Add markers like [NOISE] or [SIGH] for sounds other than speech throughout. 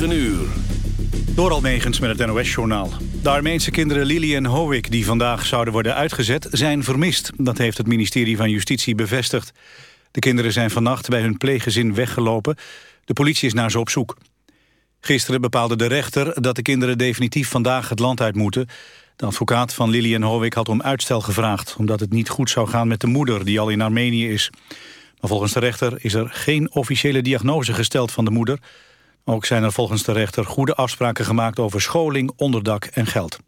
9 uur. Door Almegens met het NOS-journaal. De Armeense kinderen Lili en Howick, die vandaag zouden worden uitgezet, zijn vermist. Dat heeft het ministerie van Justitie bevestigd. De kinderen zijn vannacht bij hun pleeggezin weggelopen. De politie is naar ze op zoek. Gisteren bepaalde de rechter dat de kinderen definitief vandaag het land uit moeten. De advocaat van Lili en Howick had om uitstel gevraagd... omdat het niet goed zou gaan met de moeder, die al in Armenië is. Maar volgens de rechter is er geen officiële diagnose gesteld van de moeder. Ook zijn er volgens de rechter goede afspraken gemaakt over scholing, onderdak en geld.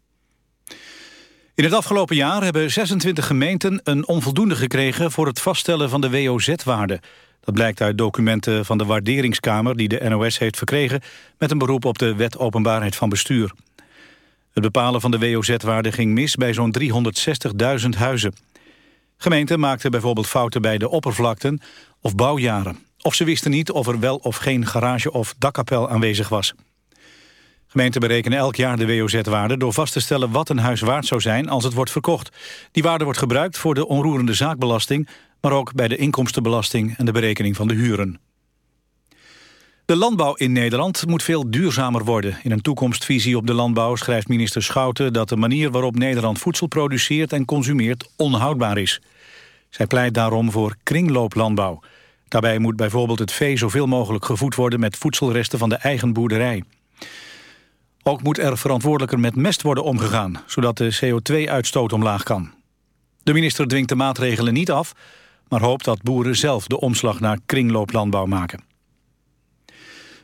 In het afgelopen jaar hebben 26 gemeenten een onvoldoende gekregen voor het vaststellen van de WOZ-waarde. Dat blijkt uit documenten van de waarderingskamer die de NOS heeft verkregen met een beroep op de wet openbaarheid van bestuur. Het bepalen van de WOZ-waarde ging mis bij zo'n 360.000 huizen. Gemeenten maakten bijvoorbeeld fouten bij de oppervlakten of bouwjaren. Of ze wisten niet of er wel of geen garage of dakkapel aanwezig was. Gemeenten berekenen elk jaar de WOZ-waarde door vast te stellen wat een huis waard zou zijn als het wordt verkocht. Die waarde wordt gebruikt voor de onroerende zaakbelasting, maar ook bij de inkomstenbelasting en de berekening van de huren. De landbouw in Nederland moet veel duurzamer worden. In een toekomstvisie op de landbouw schrijft minister Schouten... dat de manier waarop Nederland voedsel produceert en consumeert onhoudbaar is. Zij pleit daarom voor kringlooplandbouw. Daarbij moet bijvoorbeeld het vee zoveel mogelijk gevoed worden... met voedselresten van de eigen boerderij. Ook moet er verantwoordelijker met mest worden omgegaan... zodat de CO2-uitstoot omlaag kan. De minister dwingt de maatregelen niet af... maar hoopt dat boeren zelf de omslag naar kringlooplandbouw maken.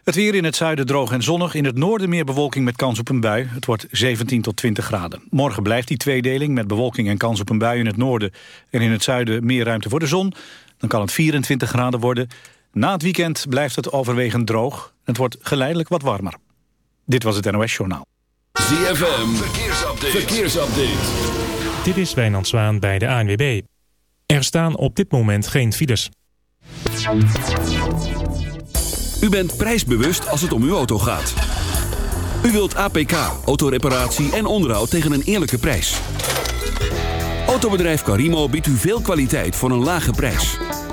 Het weer in het zuiden droog en zonnig. In het noorden meer bewolking met kans op een bui. Het wordt 17 tot 20 graden. Morgen blijft die tweedeling met bewolking en kans op een bui in het noorden. En in het zuiden meer ruimte voor de zon. Dan kan het 24 graden worden. Na het weekend blijft het overwegend droog. Het wordt geleidelijk wat warmer. Dit was het NOS Journaal. ZFM, verkeersupdate. verkeersupdate. Dit is Wijnand Zwaan bij de ANWB. Er staan op dit moment geen files. U bent prijsbewust als het om uw auto gaat. U wilt APK, autoreparatie en onderhoud tegen een eerlijke prijs. Autobedrijf Carimo biedt u veel kwaliteit voor een lage prijs.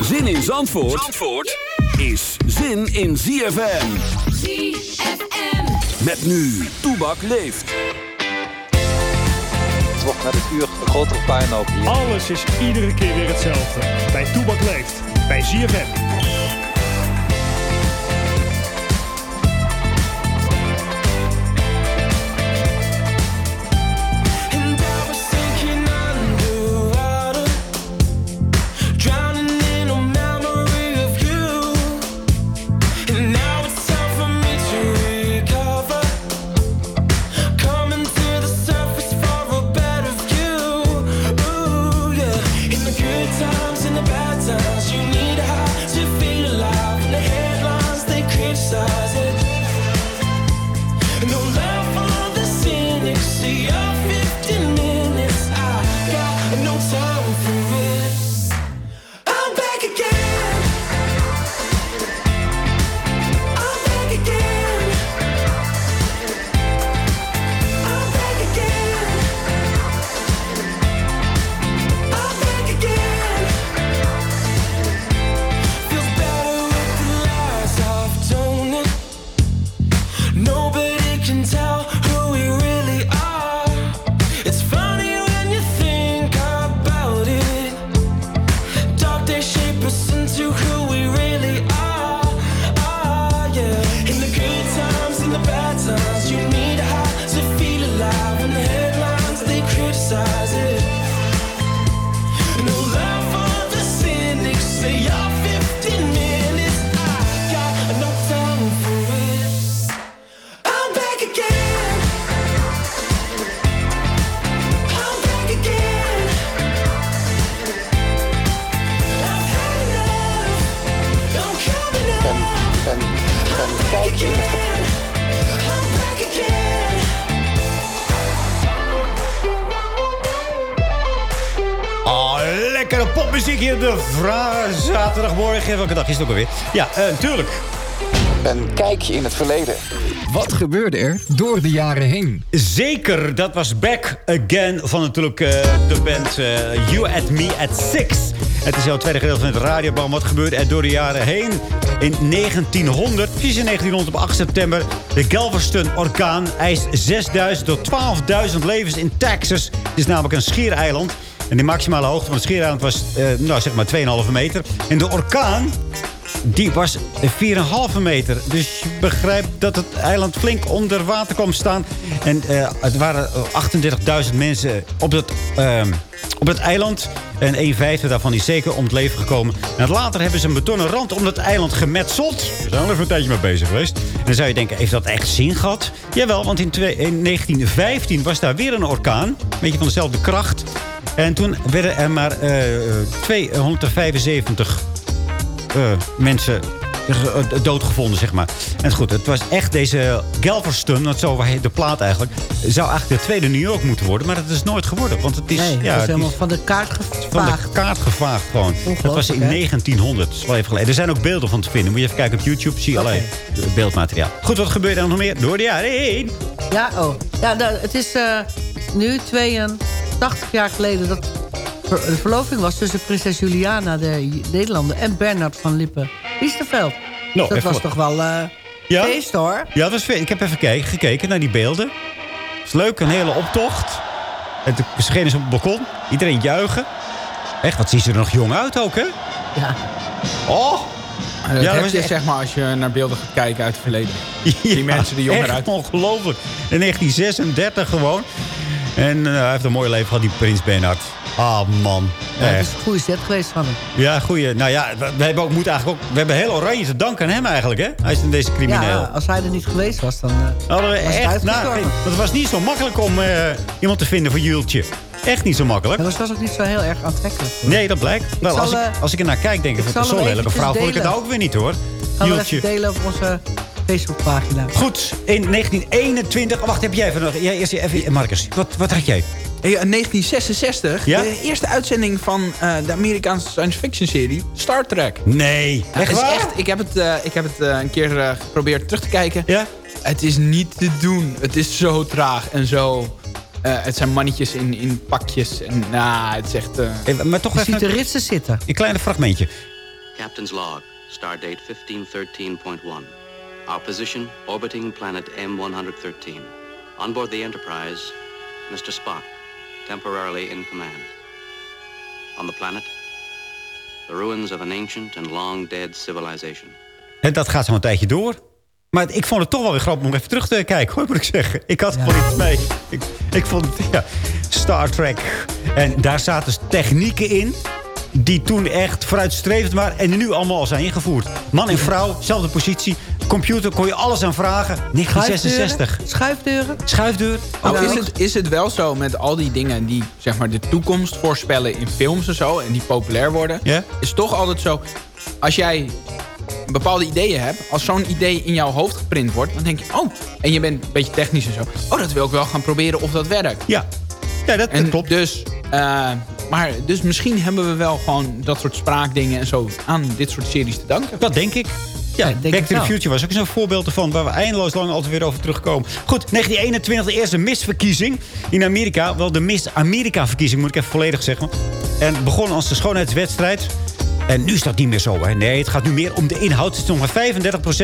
Zin in Zandvoort, Zandvoort is zin in ZFM. ZFM. Met nu, Toebak leeft. Het wordt met het uur een grotere puinhoop hier. Alles is iedere keer weer hetzelfde. Bij Toebak leeft. Bij ZFM. Het ook alweer? Ja, uh, tuurlijk. Een kijkje in het verleden. Wat gebeurde er door de jaren heen? Zeker, dat was Back Again van natuurlijk uh, de band uh, You at Me at Six. Het is jouw tweede gedeelte van het radioprogramma. Wat gebeurde er door de jaren heen? In 1900, precies in 1900 op 8 september... de Galveston-orkaan eist 6.000 tot 12.000 levens in Texas. Het is namelijk een schiereiland... En de maximale hoogte van het schiereiland was, uh, nou zeg maar, 2,5 meter. En de orkaan, die was 4,5 meter. Dus je begrijpt dat het eiland flink onder water kwam staan. En uh, het waren 38.000 mensen op het, uh, op eiland. En een vijfde daarvan is zeker om het leven gekomen. En later hebben ze een betonnen rand om het eiland gemetseld. Ze zijn er even een tijdje mee bezig geweest. En dan zou je denken, heeft dat echt zin gehad? Jawel, want in, in 1915 was daar weer een orkaan. Een beetje van dezelfde kracht. En toen werden er maar uh, 275 uh, mensen doodgevonden, zeg maar. En goed, het was echt deze Galveston, dat zo heet de plaat eigenlijk... zou eigenlijk de tweede New York moeten worden, maar dat is nooit geworden. Want het is, nee, ja, het is helemaal van de kaart gevaagd. Van de kaart gevaagd gewoon. Dat was in 1900, dat is wel even geleden. Er zijn ook beelden van te vinden. Moet je even kijken op YouTube, zie je okay. allerlei beeldmateriaal. Goed, wat gebeurde er nog meer door de jaren heen? Ja, oh. Ja, nou, het is uh, nu 82 jaar geleden dat de verloving was tussen prinses Juliana, de Nederlander... en Bernard van Lippen Biesterveld. No, dat was wat. toch wel uh, ja? feest, hoor. Ja, dat was feest. Ik heb even gekeken, gekeken naar die beelden. Het is leuk, een hele optocht. En toen verschenen ze op het balkon. Iedereen juichen. Echt, wat zien ze er nog jong uit ook, hè? Ja. Oh! Ja, dat je, echt... zeg maar, als je naar beelden gaat kijken uit het verleden. Ja, die mensen die jonger uit. ongelooflijk. In 1936 gewoon. En uh, hij heeft een mooi leven gehad, die prins Bernhard. Ah, man. Ja, het is een goede set geweest van hem. Ja, goeie. Nou ja, we hebben, ook, moeten eigenlijk ook, we hebben heel oranje te danken aan hem eigenlijk, hè? Hij is in deze crimineel. Ja, als hij er niet geweest was, dan uh, Hadden we echt, nou, Het was niet zo makkelijk om uh, iemand te vinden voor Jultje. Echt niet zo makkelijk. Dat was ook niet zo heel erg aantrekkelijk. Hoor. Nee, dat blijkt. Wel, zal, als, ik, als ik er naar kijk, denk ik, ik zo'n lelijke vrouw vond ik het ook weer niet, hoor. Gaan we even delen op onze Facebookpagina. Goed, in 1921... wacht, heb jij even nog... Ja, eerst even, Marcus, wat, wat had jij? In 1966, ja? de eerste uitzending van uh, de Amerikaanse science fiction serie Star Trek. Nee, echt waar? Echt, ik heb het, uh, ik heb het uh, een keer geprobeerd terug te kijken. Ja? Het is niet te doen. Het is zo traag en zo... het zijn mannetjes in, in pakjes. En nou, het is echt... Hey, maar toch even ziet de ritsen zitten. Een klein fragmentje. Captain's log, stardate 1513.1. Our position, orbiting planet M113. On board the Enterprise, Mr. Spock, temporarily in command. On the planet, the ruins of an ancient and long dead civilization. En dat gaat zo een tijdje door. Maar ik vond het toch wel weer grappig om even terug te kijken, hoor, moet ik zeggen. Ik had gewoon iets mee. Ik, ik vond het, ja, Star Trek. En daar zaten technieken in die toen echt vooruitstrevend waren... en nu allemaal al zijn ingevoerd. Man en vrouw, zelfde positie. Computer kon je alles aan vragen. 1966. Schuifdeuren? Schuifdeur. Oh, is, het, is het wel zo met al die dingen die zeg maar, de toekomst voorspellen in films en zo... en die populair worden... Yeah? is toch altijd zo... als jij bepaalde ideeën hebt... als zo'n idee in jouw hoofd geprint wordt... dan denk je, oh, en je bent een beetje technisch en zo... oh, dat wil ik wel gaan proberen of dat werkt. Ja, ja dat, en dat klopt. Dus... Uh, maar dus misschien hebben we wel gewoon dat soort spraakdingen en zo aan dit soort series te danken. Dat denk ik. Ja, Back to the Future was ook zo'n voorbeeld ervan... waar we eindeloos lang altijd weer over terugkomen. Goed, 1921, de eerste misverkiezing in Amerika. Wel de Miss Amerika-verkiezing, moet ik even volledig zeggen. En begon als de schoonheidswedstrijd. En nu is dat niet meer zo. Hè? Nee, het gaat nu meer om de inhoud. Het is nog maar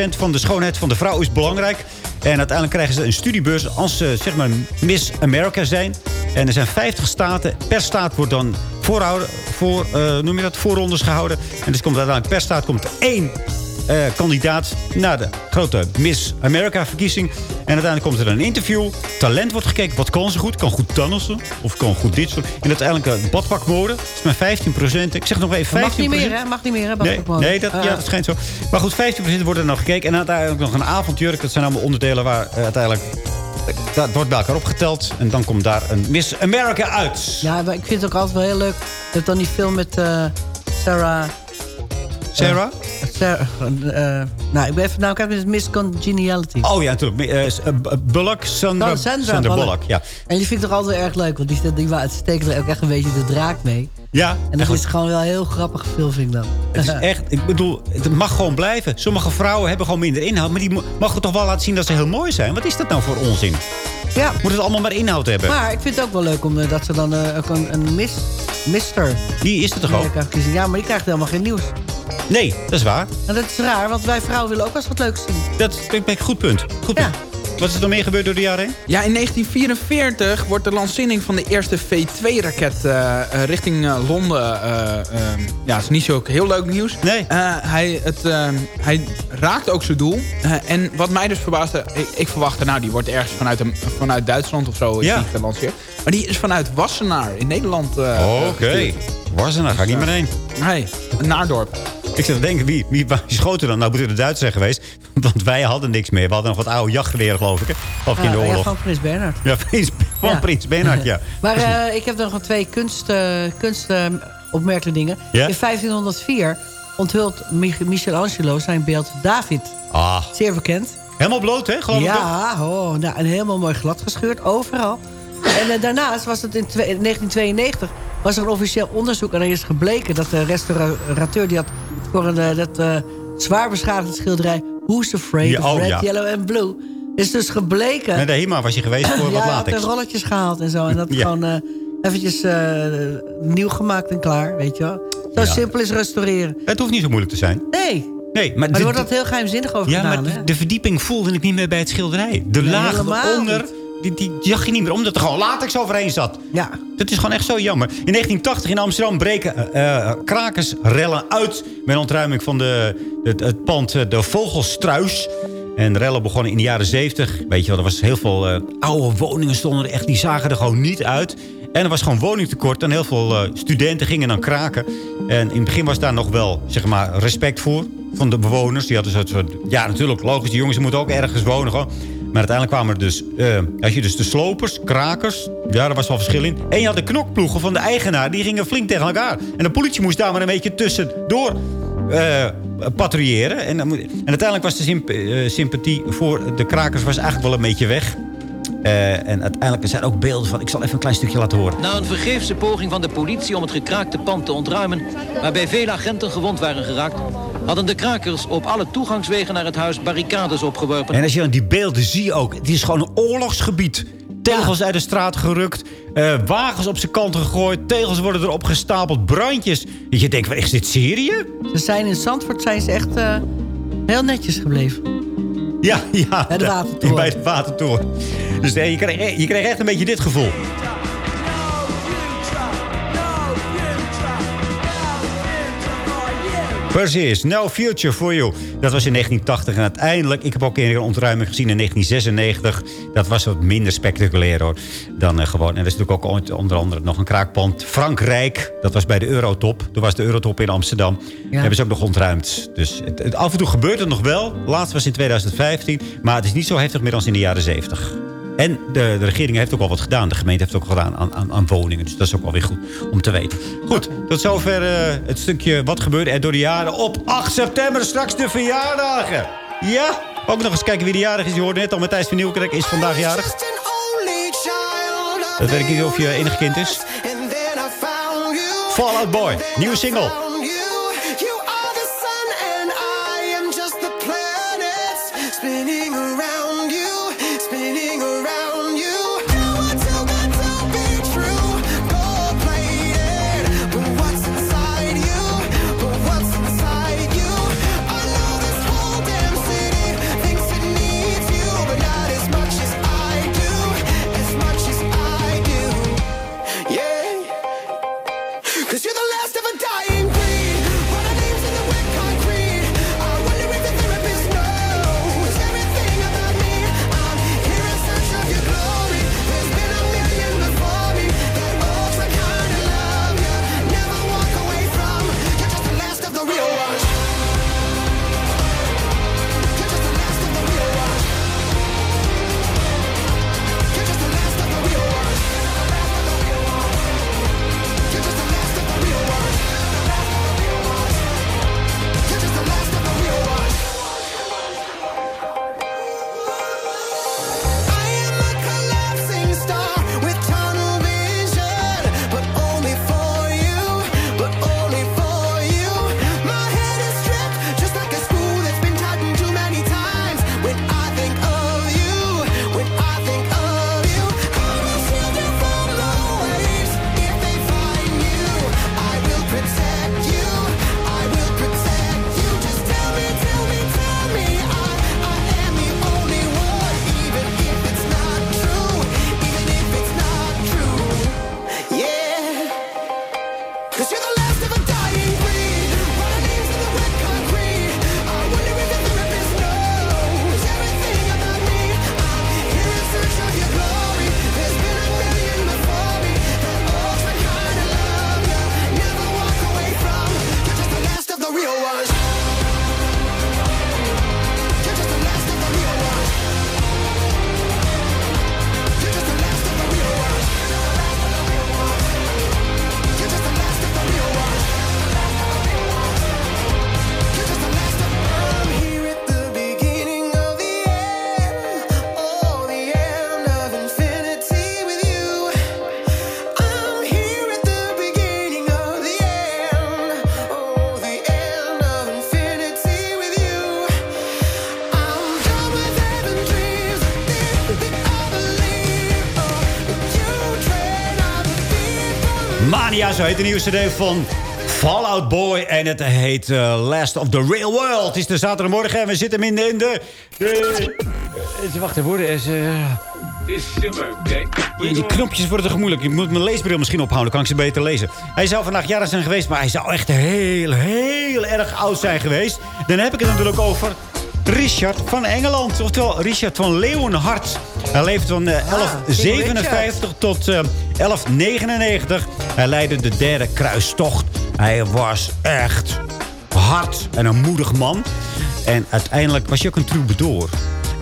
35% van de schoonheid van de vrouw is belangrijk. En uiteindelijk krijgen ze een studiebeurs als ze zeg maar Miss America zijn. En er zijn 50 staten. Per staat wordt dan voorhouden, voor, uh, noem je dat, voorrondes gehouden. En dus komt uiteindelijk per staat komt er één uh, kandidaat naar de grote Miss America-verkiezing. En uiteindelijk komt er een interview. Talent wordt gekeken. Wat kan ze goed? Kan goed dansen. Of kan goed dit soort. En uiteindelijk een badpakmode. Dat is maar 15 procent. Ik zeg nog even 15 Mag niet meer, hè? Mag niet meer, hè? Nee, nee dat, uh. ja, dat schijnt zo. Maar goed, 15 procent wordt er nog gekeken. En uiteindelijk nog een avondjurk. Dat zijn allemaal onderdelen waar uh, uiteindelijk... Dat wordt bij elkaar opgeteld. En dan komt daar een Miss America uit. Ja, maar ik vind het ook altijd wel heel leuk. Dat dan die film met uh, Sarah... Sarah? Sarah, eh, nou, ik ben even... Nou, ik heb het Miss Congeniality. Oh ja, natuurlijk. Eh, s- eh, B- Bullock, Sandra, Oh, Sandra Sandra Bullock. Bullock. Ja. En die vind ik toch altijd erg leuk. Want die, die, steken er ook echt een beetje de draak mee. ja, En dat is gewoon wel een heel grappig film, vind ik dan. Het is [LAUGHS] echt, ik bedoel, het mag gewoon blijven. Sommige vrouwen hebben gewoon minder inhoud. Maar die mo- mogen toch wel laten zien dat ze heel mooi zijn. Wat is dat nou voor onzin? Ja. Moet het allemaal maar inhoud hebben? Maar ik vind het ook wel leuk om, eh, dat ze dan eh, ook een, een mis, mister... Die is er toch ook? Ja, maar die krijgt helemaal geen nieuws. Nee, dat is waar. En dat is raar, want wij vrouwen willen ook wel eens wat leuks zien. Dat is een goed punt. Goed punt. Wat is er nog meer gebeurd door de jaren heen? Ja, in 1944 wordt de lancering van de eerste V2-raket eh, eh, richting eh, Londen... eh, eh, ja, het is niet zo heel leuk nieuws. Nee. hij, het, eh, hij raakt ook zijn doel. Eh, en wat mij dus verbaasde... Ik, ik verwachtte, nou, die wordt ergens vanuit, een, vanuit Duitsland of zo is Ja. die gelanceerd. Maar die is vanuit Wassenaar in Nederland eh Oké. Wassenaar, ga ik niet meer heen. Nee, een Naardorp. Ik zit te denken, wie, wie, groter dan? Nou, moet het de Duitsers zijn geweest. [LAUGHS] Want wij hadden niks meer. We hadden nog wat oude jachtgeweren, geloof ik. Of in de Ja, ja, oorlog. van Prins Bernhard. Ja, Prins, van Ja. Prins Bernhard, ja. [LAUGHS] Maar eh, ik heb nog twee kunst, eh, kunst eh, opmerkelijke dingen. Ja? In 1504 onthult Mi- Michelangelo zijn beeld David. Ah, Zeer bekend. helemaal bloot, hè? Geloof ik toch? Ja, oh, nou, en helemaal mooi glad gescheurd, overal. En daarnaast was het in 1992 was er een officieel onderzoek... en er is gebleken dat de restaurateur... die had voor een, eh, dat eh, zwaar beschadigde schilderij... Who's Afraid Ja, of oh, Red, ja. Yellow and Blue... is dus gebleken... Nee, de HEMA was je geweest voor [CLEARS THROAT] ja, wat latex. er rolletjes gehaald en zo. En dat [LAUGHS] Ja. gewoon eh, eventjes nieuw gemaakt en klaar, weet je wel. Zo Ja. simpel is restaureren. Het hoeft niet zo moeilijk te zijn. Nee, Nee, maar, maar er wordt dat heel geheimzinnig over Ja, gedaan, maar de, de verdieping voelde ik niet meer bij het schilderij. De Nee, laag eronder. Die, die zag je niet meer. Omdat er gewoon latex overheen zat. Ja. Dat is gewoon echt zo jammer. In 1980 in Amsterdam breken eh, eh, krakersrellen uit... met ontruiming van de, het, het pand eh, De Vogelstruis. En rellen begonnen in de jaren 70. Weet je wel, er was heel veel oude woningen stonden er echt. Die zagen er gewoon niet uit. En er was gewoon woningtekort. En heel veel studenten gingen dan kraken. En in het begin was daar nog wel, zeg maar, respect voor. Van de bewoners. Die hadden zo'n soort... Ja, natuurlijk, logisch. Die jongens moeten ook ergens wonen. Gewoon. Maar uiteindelijk kwamen er dus... eh had je dus de slopers, krakers. Ja, daar was wel verschil in. En je had de knokploegen van de eigenaar. Die gingen flink tegen elkaar. En de politie moest daar maar een beetje tussendoor eh patrouilleren. En, en uiteindelijk was de eh, sympathie voor de krakers was eigenlijk wel een beetje weg. Eh, en uiteindelijk zijn er ook beelden van... Ik zal even een klein stukje laten horen. Na een vergeefse poging van de politie om het gekraakte pand te ontruimen... waarbij vele agenten gewond waren geraakt... hadden de krakers op alle toegangswegen naar het huis barricades opgeworpen. En als je dan die beelden ziet ook... Het is gewoon een oorlogsgebied. Tegels uit de straat gerukt. eh, wagens op zijn kant gegooid. Tegels worden erop gestapeld. Brandjes. Dat je denkt, wat is dit Syrië? Ze zijn in Zandvoort zijn ze echt eh, heel netjes gebleven. Ja, ja. Bij de Watertoren. Bij de Watertoren. Dus nee, je, kreeg, je kreeg echt een beetje dit gevoel. Precies, No Future for You. Dat was in 1980 en uiteindelijk... Ik heb ook een ontruiming gezien in 1996. Dat was wat minder spectaculair hoor. Dan eh, gewoon. En er is natuurlijk ook ooit onder andere nog een kraakpand. Frankrijk, dat was bij de Eurotop. Toen was de Eurotop in Amsterdam. Hebben ze ook nog ontruimd. Dus het, het- af en toe gebeurt het nog wel. Laatst was in 2015. Maar het is niet zo heftig meer als in de jaren 70. En de, de regering heeft ook al wat gedaan. De gemeente heeft ook al gedaan aan, aan, aan woningen. Dus dat is ook wel weer goed om te weten. Goed, tot zover eh, het stukje wat gebeurde er door de jaren. Op 8 september straks de verjaardagen. Ja, ook nog eens kijken wie de jarig is. Je hoorde net al, Matthijs van Nieuwkerk is vandaag jarig. Dat weet ik niet of je enig kind is. Fallout Boy, nieuwe single. Mania, zo heet de nieuwe cd van Fallout Boy. En het heet eh, Last of the Real World. Het is de zaterdagmorgen en we zitten hem in de... De, eh, wacht even hoor. Is, die knopjes worden te moeilijk. Ik moet mijn leesbril misschien ophouden, kan ik ze beter lezen. Hij zou vandaag jarig zijn geweest, maar hij zou echt heel, heel erg oud zijn geweest. Dan heb ik het natuurlijk over Richard van Engeland. Oftewel Richard van Leeuwenhart. Hij leefde van eh, 1157 tot eh, 1199. Hij leidde de derde kruistocht. Hij was echt hard en een moedig man. En uiteindelijk was hij ook een troubadour.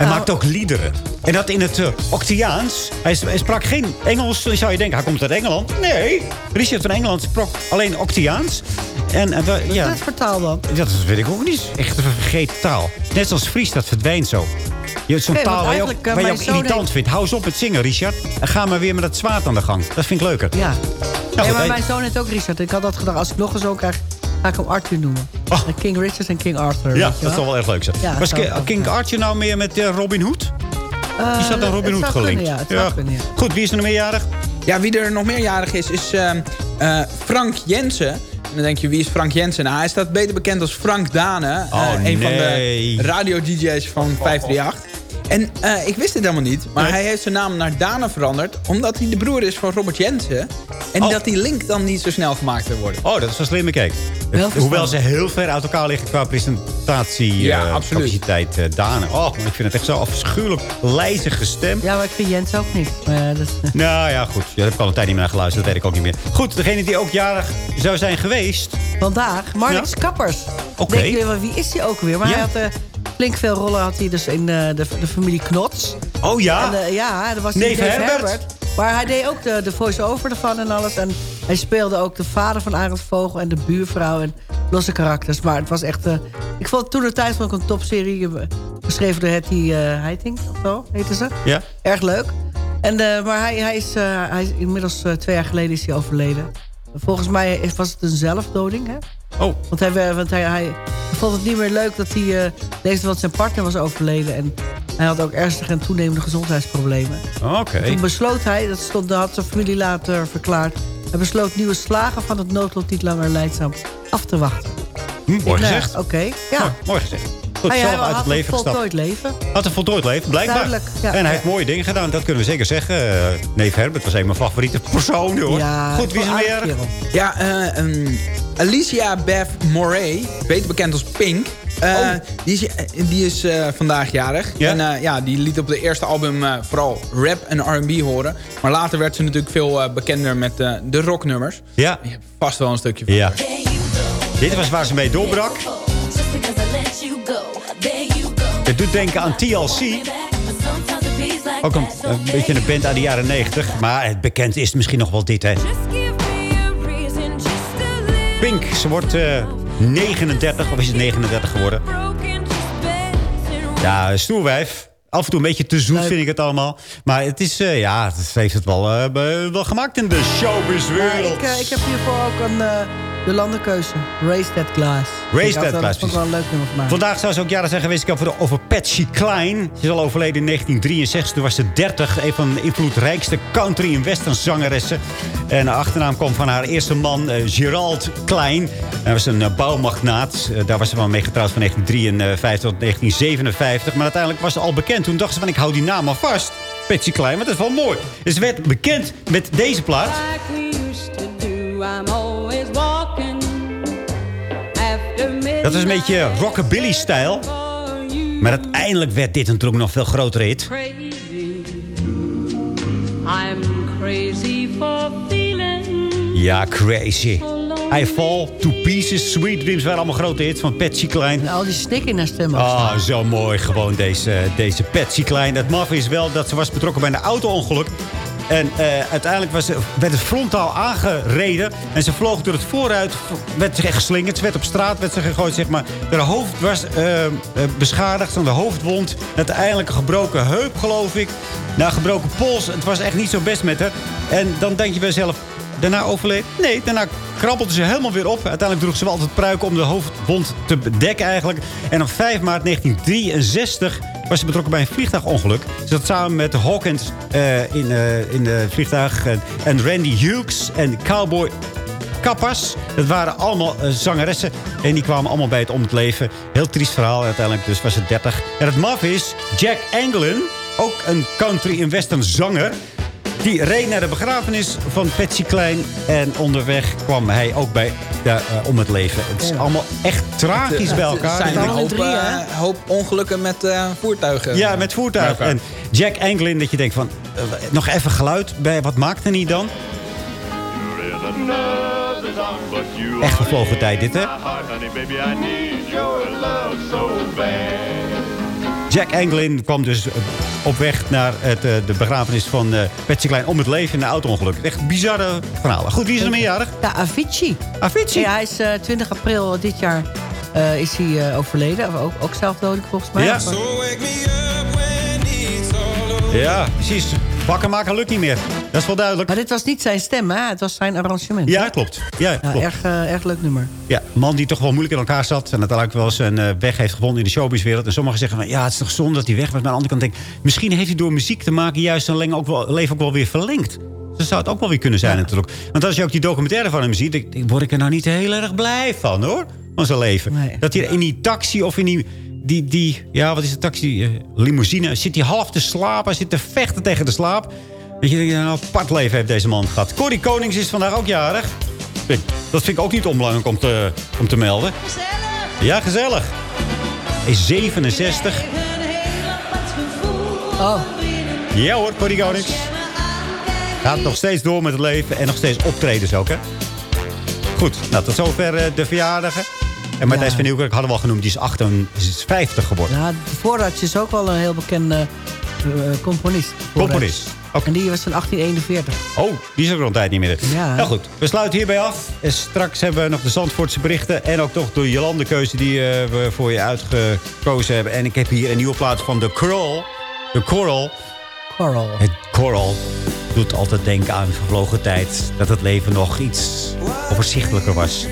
Hij maakte ook liederen. En dat in het uh, Octiaans. Hij, hij sprak geen Engels. Dan zou je denken, hij komt uit Engeland. Nee, Richard van Engeland sprak alleen Octiaans. En, en we- ja, Dat vertaal dan. dat weet ik ook niet. Echt een vergeten taal. Net zoals Fries, dat verdwijnt zo. Je hebt zo'n Nee, taal waar je ook, eh, waar je ook irritant vindt. Hou eens op met zingen, Richard. En ga maar weer met dat zwaard aan de gang. Dat vind ik leuker. Ja. Nou, goed, maar hij- mijn zoon heet ook Richard. Ik had dat gedacht, als ik nog zoon krijg, ga ik hem Arthur noemen. En King Richard en King Arthur. Oh. ja, weet je dat zal wel erg leuk zijn. Ja, Was King ja. Arthur nou meer met eh, Robin Hood? Eh, Die staat aan Robin Hood gelinkt. kunnen, ja, zou kunnen, ja. Goed, wie is er nog meerjarig? Ja, wie er nog meerjarig is, is ehm, eh, Frank Jensen. En dan denk je, wie is Frank Jensen? Nou, hij staat beter bekend als Frank Dane. Oh, eh, een van de radio-dj's van 538. En eh, ik wist het helemaal niet. Maar hij heeft zijn naam naar Dane veranderd. Omdat hij de broer is van Robert Jensen. En Oh. dat die link dan niet zo snel gemaakt kan worden. Oh, dat is een slimme kijk. Hoewel ze heel ver uit elkaar liggen qua presentatie, Ja, absoluut. capaciteit, eh, Dane. Oh, ik vind het echt zo afschuwelijk lijzige stem. Ja, maar ik vind Jens ook niet. Maar, ja, dat- [LAUGHS] Nou ja, goed. Daar heb ik al een tijd niet meer naar geluisterd. Dat weet ik ook niet meer. Goed, degene die ook jarig zou zijn geweest. Vandaag, Marnix Ja. Kappers. Oké. Denk je, wel, wie is die ook weer? Maar Ja. hij had eh, flink veel rollen had hij dus in eh, de, de familie Knots. Oh ja? En, eh, ja, dat was Neef Neef Herbert. Maar hij deed ook de, de voice-over ervan en alles. En hij speelde ook de vader van Arend Vogel en de buurvrouw en losse karakters. Maar het was echt... eh, ik vond toen de tijd ik een topserie. Geschreven door Hetty Heiting, of zo heette ze. Ja. Erg leuk. En, maar hij, hij, is, hij is inmiddels twee jaar geleden is hij overleden. Volgens mij was het een zelfdoding, hè? Oh. Want hij, eh, want hij, hij vond het niet meer leuk dat hij uh, leesde dat zijn partner was overleden. En hij had ook ernstige en toenemende gezondheidsproblemen. Oké. Toen besloot hij, dat, stond, dat had zijn familie later verklaard... hij besloot nieuwe slagen van het noodlot niet langer leidzaam af te wachten. Hm, mooi Nou, gezegd. Oké, ja. Mooi, mooi gezegd. Goed, hij, zelf uit het had leven een gestapt. voltooid leven. Had een voltooid leven, blijkbaar. Duidelijk, ja. en hij Ja. heeft mooie dingen gedaan, dat kunnen we zeker zeggen. Eh, neef Herbert was een van mijn favoriete personen, hoor. Ja, Goed, wie is er meer? Ja, eh, ehm, Alicia Beth Moray, beter bekend als Pink. eh, Die is, die is eh, vandaag jarig. Ja? En eh, ja, die liet op de eerste album eh, vooral rap en R&B horen. Maar later werd ze natuurlijk veel bekender met de rocknummers. Ja. Je hebt vast wel een stukje van. Ja. Dit was waar ze mee doorbrak. Het doet denken aan TLC. Ook een, een beetje een band uit de jaren 90. Maar het bekend is misschien nog wel dit, hè. Pink, ze wordt eh, 39, of is het 39 geworden? Ja, stoerwijf. Af en toe een beetje te zoet vind ik het allemaal. Maar het is, eh, ja, het heeft het wel, eh, wel gemaakt in de Ja, showbizwereld. ik, eh, ik heb hiervoor ook een, de landenkeuze. Raise That Glass. Raise That Glass, Dat ik wel een leuk nummer van. Vandaag zou ze ook jaren zijn geweest. Ik heb het over Patsy Cline. Ze is al overleden in 1963. Toen was ze 30. Een van de invloedrijkste country- en western zangeressen. En de achternaam kwam van haar eerste man, eh, Gerald Klein. Hij was een eh, bouwmagnaat. Eh, daar was ze wel mee getrouwd van 1953 tot 1957. Maar uiteindelijk was ze al bekend. Toen dacht ze van, ik hou die naam maar vast. Patsy Cline, want dat is wel mooi. Dus ze werd bekend met deze plaat. Dat is een beetje rockabilly-stijl. Maar uiteindelijk werd dit natuurlijk nog veel groter hit. I'm crazy for Ja, crazy. I Fall to Pieces, Sweet Dreams waren allemaal grote hits van Patsy Cline. En al die snik in haar stem. Ah, zo mooi gewoon deze, deze Patsy Cline. Het maf is wel dat ze was betrokken bij een auto-ongeluk. En eh, uiteindelijk was ze, werd het frontaal aangereden. En ze vloog door het vooruit. Werd echt geslingerd. Ze werd op straat werd ze gegooid, zeg maar. Haar hoofd was eh, eh, beschadigd. Van de hoofdwond. Uiteindelijk een gebroken heup, geloof ik. Na gebroken pols. Het was echt niet zo best met haar. En dan denk je bij jezelf... Daarna overleed? Nee, daarna krabbelde ze helemaal weer op. Uiteindelijk droeg ze wel altijd pruiken om de hoofdwond te bedekken eigenlijk. En op 5 maart 1963 was ze betrokken bij een vliegtuigongeluk. Ze zat samen met Hawkins eh, in, eh, in het vliegtuig. en Randy Hughes en Cowboy Kappas. Dat waren allemaal eh, zangeressen. En die kwamen allemaal bij het om het leven. Heel triest verhaal. Uiteindelijk dus was het 30. En het maf is, Jack Anglin, ook een country en western zanger... Die reed naar de begrafenis van Patsy Klein. En onderweg kwam hij ook bij de, eh, om het leven. Het is allemaal echt tragisch bij elkaar. Er zijn een Allemaal hoop, drie, hè? eh, hoop ongelukken met eh, voertuigen. Ja, met voertuig. Bij elkaar. En Jack Anglin, dat je denkt van... eh, nog even geluid bij. Wat maakt er niet dan? Echt gevlogen tijd dit, hè? Jack Anglin kwam dus eh, op weg naar het, eh, de begrafenis van Patsy Klein om het leven in een auto-ongeluk. Echt bizarre verhalen. Goed, wie is er meerjarig? Ja, Avicii. Avicii? Ja, hij is eh, 20 april dit jaar eh, is hij eh, overleden. Of Ook, ook zelfdodelijk volgens mij. Ja. Ja, precies. Wakker maken lukt niet meer. Dat is wel duidelijk. Maar dit was niet zijn stem, hè? Het was zijn arrangement. Ja, klopt. Ja, Ja, klopt. erg, eh, erg leuk nummer. Ja, een man die toch wel moeilijk in elkaar zat. En uiteindelijk wel zijn eh, weg heeft gevonden in de showbizwereld. En sommigen zeggen van ja, het is toch zonde dat hij weg was. Maar aan de andere kant denk ik, misschien heeft hij door muziek te maken juist zijn ook wel, leven ook wel weer verlengd. Dat zou het ook wel weer kunnen zijn natuurlijk. Want als je ook die documentaire van hem ziet, word ik er nou niet heel erg blij van hoor. Van zijn leven. Dat hij in die taxi of in die, die, die ja wat is de taxi, eh, limousine, zit hij half te slapen. Zit te vechten tegen de slaap. Dat je een apart leven heeft deze man gehad. Corrie Konings is vandaag ook jarig. Dat vind ik ook niet onbelangrijk om te, om te melden. Ja, gezellig. Hij is 67. Oh. Ja hoor, Corrie Konings. Gaat nog steeds door met het leven en nog steeds optredens ook, hè? Goed, nou tot zover eh, de verjaardagen. En Matthijs Ja. van Nieuwkerk hadden we al genoemd, die is 58 geworden. Ja, Voorratje is ook wel een heel bekende eh, componist. Componist. En die was van 1841. Oh, die is er al een tijd niet meer. Ja. Nou goed, we sluiten hierbij af. En straks hebben we nog de Zandvoortse berichten. En ook toch de Jolande-keuze die eh, we voor je uitgekozen hebben. En ik heb hier een nieuwe plaat van The Coral. The Coral. Coral. Het Coral doet altijd denken aan vervlogen tijd. Dat het leven nog iets overzichtelijker was.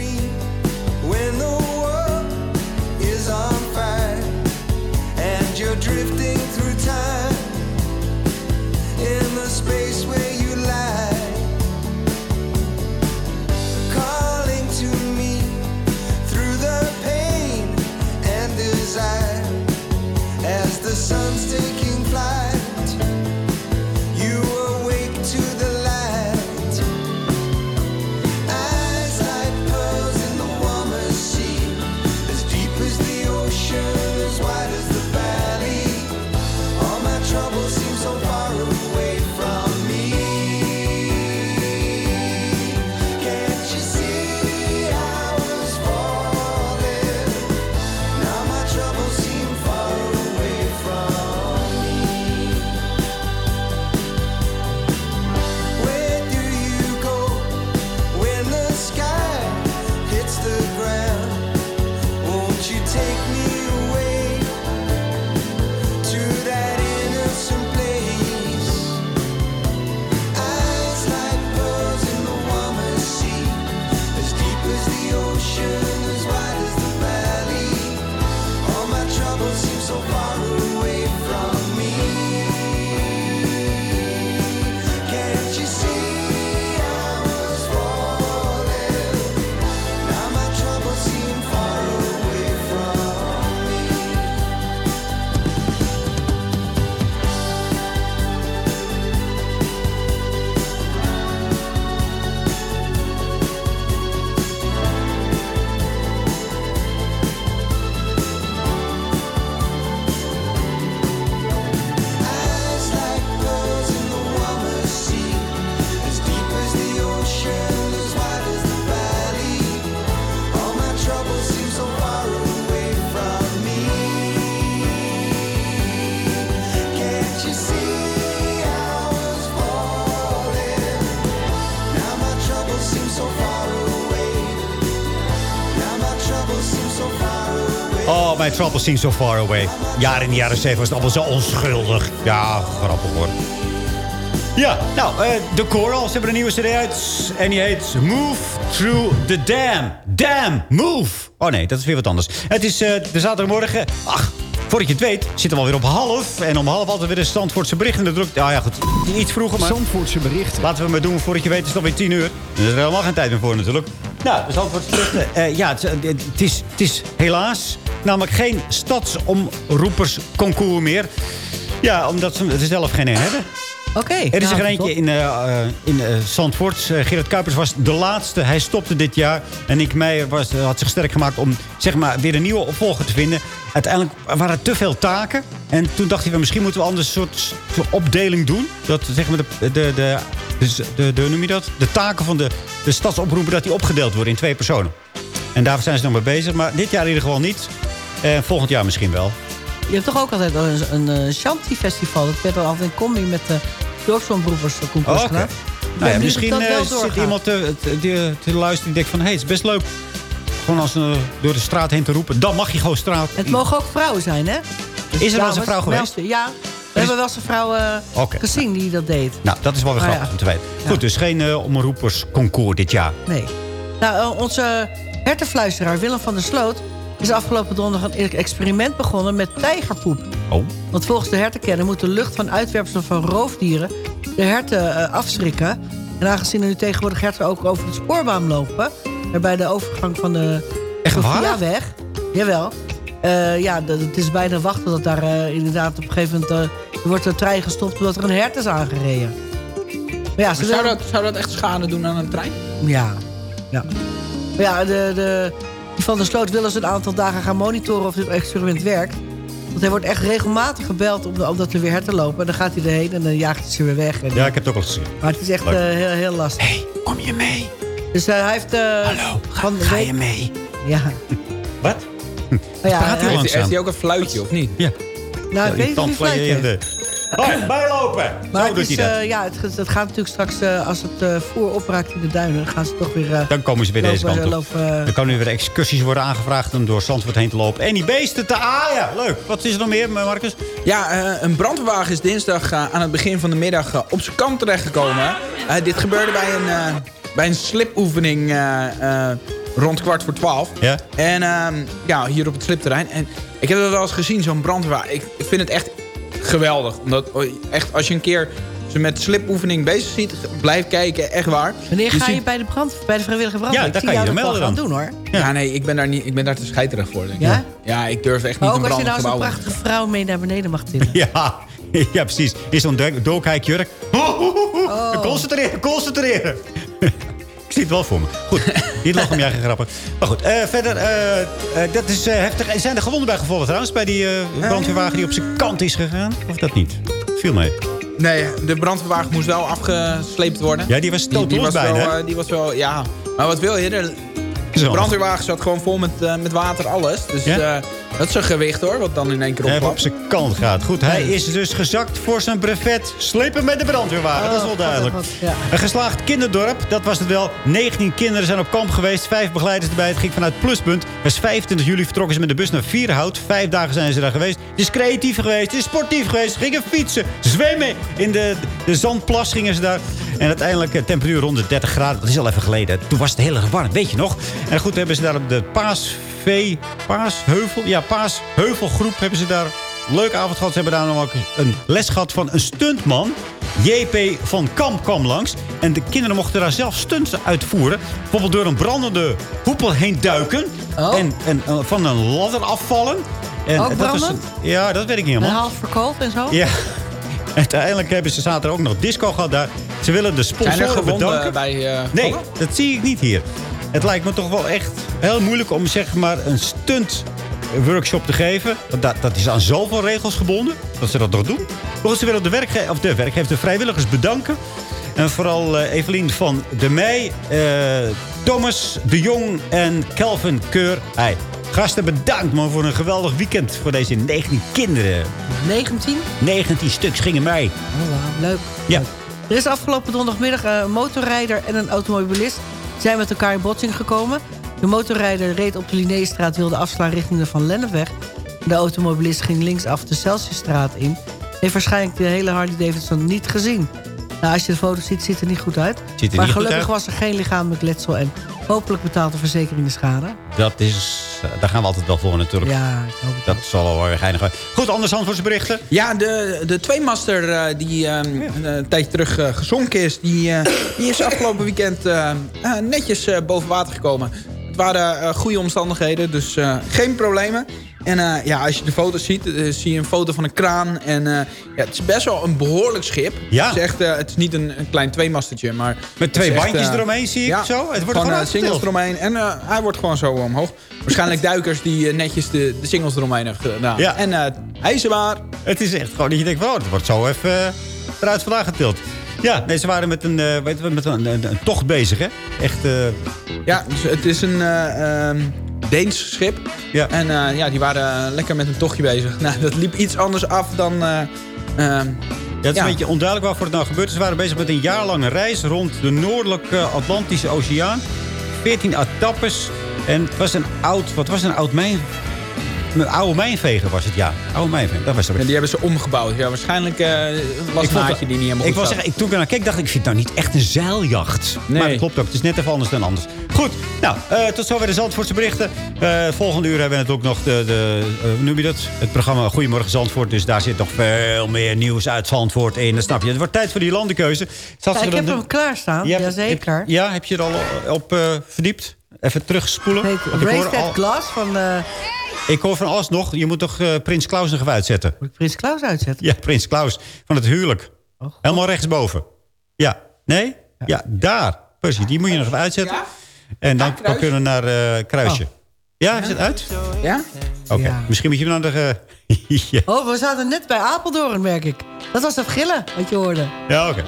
My troubles seem so far away. Jaren in de jaren 7 was het allemaal zo onschuldig. Ja, grappig hoor. Ja, nou, eh de Coral, ze hebben een nieuwe cd uit. En die heet Move Through the Dam. Dam, move. Oh nee, dat is weer wat anders. Het is eh, de zaterdagmorgen. Ach, Voordat je het weet, zitten we alweer op half. En om half altijd weer de Zandvoortse berichten. Dat drukt, nou ja, goed. Iets vroeger, maar... Zandvoortse berichten. Laten we maar doen. Voordat je weet is het alweer tien uur. Er is er helemaal geen tijd meer voor natuurlijk. Nou, de Zandvoortse berichten. Eh, ja, het, het, is, het is helaas namelijk geen stadsomroepersconcours meer. Ja, omdat ze er zelf geen een hebben. Oké. Er is nou, er eentje top. in, eh, in eh, Zandvoort. Eh, Gerard Kuipers was de laatste. Hij stopte dit jaar. En Nick Meijer was, had zich sterk gemaakt om zeg maar, weer een nieuwe opvolger te vinden. Uiteindelijk waren er te veel taken. En toen dacht hij, misschien moeten we anders een soort, soort opdeling doen. Dat zeg maar de, de, de, de, de, noem je dat? de taken van de, de stadsomroepen dat die opgedeeld worden in twee personen. En daar zijn ze nog mee bezig. Maar dit jaar in ieder geval niet. En volgend jaar misschien wel. Je hebt toch ook altijd een, een eh, Shanti-festival. Dat werd dan altijd in combi met de dorpsomroepers Oh, gedaan. Nou ja, misschien eh, zit iemand te, te, te- te luisteren die denkt van... hé, hey, het is best leuk. Gewoon als eh, door de straat heen te roepen. Dan mag je gewoon straat. Het mogen ook vrouwen zijn, hè? Dus Is er wel eens een vrouw geweest? Ja, we hebben wel eens een vrouw eh, gezien die dat deed. Nou, dat is wel weer Ah, grappig ja. om te weten. Goed, dus geen eh omroepersconcours dit jaar. Nee. Nou, eh, onze hertenfluisteraar Willem van der Sloot... is afgelopen donderdag een experiment begonnen met tijgerpoep. Oh. Want volgens de hertenkenner moet de lucht van uitwerpselen van roofdieren... de herten eh, afschrikken. En aangezien er nu tegenwoordig herten ook over de spoorbaan lopen... bij de overgang van de Echt waar? Sofiaweg... Jawel. Eh, ja, dat- het is bijna wachten dat daar eh, inderdaad op een gegeven moment... wordt de trein gestopt omdat er een hert is aangereden. Maar ja, ze Maar zou, willen- dat, zou dat echt schade doen aan een trein? ja, ja. Maar ja, de, de, die van der Sloot willen ze een aantal dagen gaan monitoren of dit experiment werkt. Want hij wordt echt regelmatig gebeld om, omdat er weer herten lopen. En dan gaat hij erheen en dan jaagt hij ze weer weg. En, Ja, ik heb het ook al gezien. Maar het is echt eh, heel, heel lastig. Hey, kom je mee? Dus eh, hij heeft... eh, Hallo, ga, van de ga je mee? Ja. Wat? Ja, hij-. Heeft hij ook een fluitje, of niet? Ja. nou, ik weet niet of hij. De... Oh, bijlopen! Maar Zo het, doet is, hij dat. eh, ja, het, het gaat natuurlijk straks, eh, als het eh, voer opraakt in de duinen... dan gaan ze toch weer... eh, Dan komen ze weer deze kant op. lopen, Er kunnen weer excursies worden aangevraagd om door Zandvoort heen te lopen. En die beesten te aaien. Leuk. Wat is er nog meer, Marcus? Ja, eh, een brandweerwagen is dinsdag aan het begin van de middag op zijn kant terechtgekomen. Eh, dit gebeurde bij een, eh, bij een slipoefening eh, eh, rond kwart voor twaalf. Ja? En ehm, ja, hier op het slipterrein. En ik heb dat wel eens gezien, zo'n brandweerwagen. Ik, ik vind het echt geweldig. Omdat oh, echt, als je een keer ze met slipoefening bezig ziet, blijf kijken, echt waar. Wanneer Je ga je bij de, brand, bij de vrijwillige brandweer? Ja, Ik daar kan je je melden dan. doen, hoor. Ja, nee, ik ben daar, niet, ik ben daar te scheiterig voor. Denk ik. Ja? Ja, ik durf echt niet Maar een ook als je nou zo'n prachtige vrouw mee naar beneden mag [LAUGHS] tillen. Ja, [LAUGHS] ja precies. Is zo'n do- doorkijkjurk. Oh. Concentreren, concentreren. Ik zie het wel voor me. Goed, niet lachen om je eigen grappen. Maar goed, eh, verder, eh, eh, dat is heftig. Er zijn er gewonden bij gevallen trouwens, bij die brandweerwagen die op zijn kant is gegaan? Of dat niet? Viel mee. Nee, de brandweerwagen moest wel afgesleept worden. Ja, die was was bijna, wel, Die was wel, ja. Maar wat wil je? De brandweerwagen zat gewoon vol met, eh, met water, alles. Dus Ja? eh, dat is een gewicht hoor, wat dan in één keer op opklapt. zijn kant gaat. Goed, hij is dus gezakt voor zijn brevet. Slepen met de brandweerwagen, dat is wel Oh, duidelijk. God, God, ja. Een geslaagd kinderdorp, dat was het wel. 19 kinderen zijn op kamp geweest. Vijf begeleiders erbij. Het ging vanuit Pluspunt. Dus 25 juli vertrokken ze met de bus naar Vierhout. Vijf dagen zijn ze daar geweest. Het is creatief geweest. Het is sportief geweest. Ze gingen fietsen, zwemmen. In de, de zandplas gingen ze daar. En uiteindelijk eh, temperatuur rond de 30 graden. Dat is al even geleden. Toen was het heel erg warm, weet je nog? En goed, hebben ze daar op de Paasvee... Paasheuvel? Ja, Paasheuvelgroep hebben ze daar leuke avond gehad. Ze hebben daar nog een les gehad van een stuntman. JP van Kamp kwam langs. En de kinderen mochten daar zelf stunts uitvoeren. Bijvoorbeeld door een brandende hoepel heen duiken. Oh. En, en eh, van een ladder afvallen. En Ook dat was, brandend? ja, dat weet ik niet Een helemaal. half verkoold en zo? Ja. Uiteindelijk hebben ze zaterdag ook nog disco gehad daar. Ze willen de sponsoren bedanken. bij... eh, Nee, dat zie ik niet hier. Het lijkt me toch wel echt heel moeilijk om zeg maar een stunt workshop te geven. Want dat, dat is aan zoveel regels gebonden. Dat ze dat nog doen. Volgens ze willen de, werkge of de werkgever, de vrijwilligers bedanken. En vooral eh, Evelien van de Meij, eh, Thomas de Jong en Kelvin Keur. Hey, gasten bedankt man voor een geweldig weekend voor deze 19 kinderen. 19? 19 stuks gingen mee. Oh, wauw, leuk. Ja. Er is afgelopen donderdagmiddag een motorrijder en een automobilist... zijn met elkaar in botsing gekomen. De motorrijder reed op de Linnéestraat, wilde afslaan richting de Van Lennepweg. De automobilist ging linksaf de Celsiusstraat in. Heeft waarschijnlijk de hele Harley Davidson niet gezien. Nou, als je de foto ziet, ziet het er niet goed uit. Ziet er maar niet goed gelukkig uit. was er geen lichamelijk letsel en Hopelijk betaalt de verzekering de schade. Dat is, eh, daar gaan we altijd wel voor natuurlijk. Ja, ik hoop het Dat zal wel weer geinig zijn. Goed, anders Zandvoortse berichten. Ja, de, de tweemaster eh, die ehm, een tijdje terug eh, gezonken is... Die, eh, die is afgelopen weekend eh, eh, netjes eh, boven water gekomen. Het waren eh, goede omstandigheden, dus eh, geen problemen. En eh, ja, als je de foto's ziet, eh, zie je een foto van een kraan. En eh, ja, het is best wel een behoorlijk schip. Ja. Het is, echt, het is niet een, een klein tweemastertje, maar... Met twee echt, bandjes eromheen zie ik ja, zo. Het wordt gewoon singles eromheen. En hij wordt gewoon zo omhoog. Waarschijnlijk duikers die netjes de, de singles eromheen hebben gedaan. Ja. En hij is er waar. Het is echt gewoon dat je denkt, wow, het wordt zo even eruit vandaan getild. Ja, nee, ze waren met een, weet je, met een, een, een tocht bezig, hè? Echt, Ja, dus het is een eh, ehm, Deens schip. Ja. En eh, ja, die waren lekker met een tochtje bezig. [LAUGHS] Nou, dat liep iets anders af dan... eh, ehm, ja, het is Ja. een beetje onduidelijk waarvoor het nou gebeurt. Ze waren bezig met een jaarlange reis rond de noordelijke Atlantische Oceaan. 14 etappes. En het was een oud, wat was een oud mijn... Een oude mijnveger was het, ja. Oude mijnveger, dat was het. ja, die hebben ze omgebouwd. Ja, waarschijnlijk eh, was het maatje die niet helemaal Ik zat. zeggen, ik, toen ik naar keek, dacht ik, ik vind het nou niet echt een zeiljacht. Nee. Maar dat klopt ook. Het is net even anders dan anders. Goed, nou, eh, tot zover de Zandvoortse berichten. Eh, volgende uur hebben we natuurlijk nog de, de eh, noem je dat? Het programma Goedemorgen Zandvoort. Dus daar zit nog veel meer nieuws uit Zandvoort in. Dat snap je. Het wordt tijd voor die landenkeuze. Zat Ja, ik heb hem klaarstaan. Ja, Jazeker. heb- Ja, heb je er al op eh, verdiept? Even terugspoelen. Race hoor That al- Glass van... eh ik hoor van alles nog, je moet toch eh, Prins Klaus nog even uitzetten? moet ik Prins Klaus uitzetten? Ja, Prins Klaus van het huwelijk. Oh, Helemaal rechtsboven. Ja, nee? Ja, daar. Precies, die moet je nog even uitzetten. En dan, dan kunnen we naar eh, Kruisje. Ja, is het uit? Ja? Oké, Ja. misschien moet je naar de... eh, [LAUGHS] ja, Oh, we zaten net bij Apeldoorn, merk ik. Dat was dat gillen, wat je hoorde. ja oké.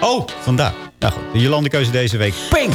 Oh, vandaar. Nou goed, de Jolandekeuze deze week. Pink!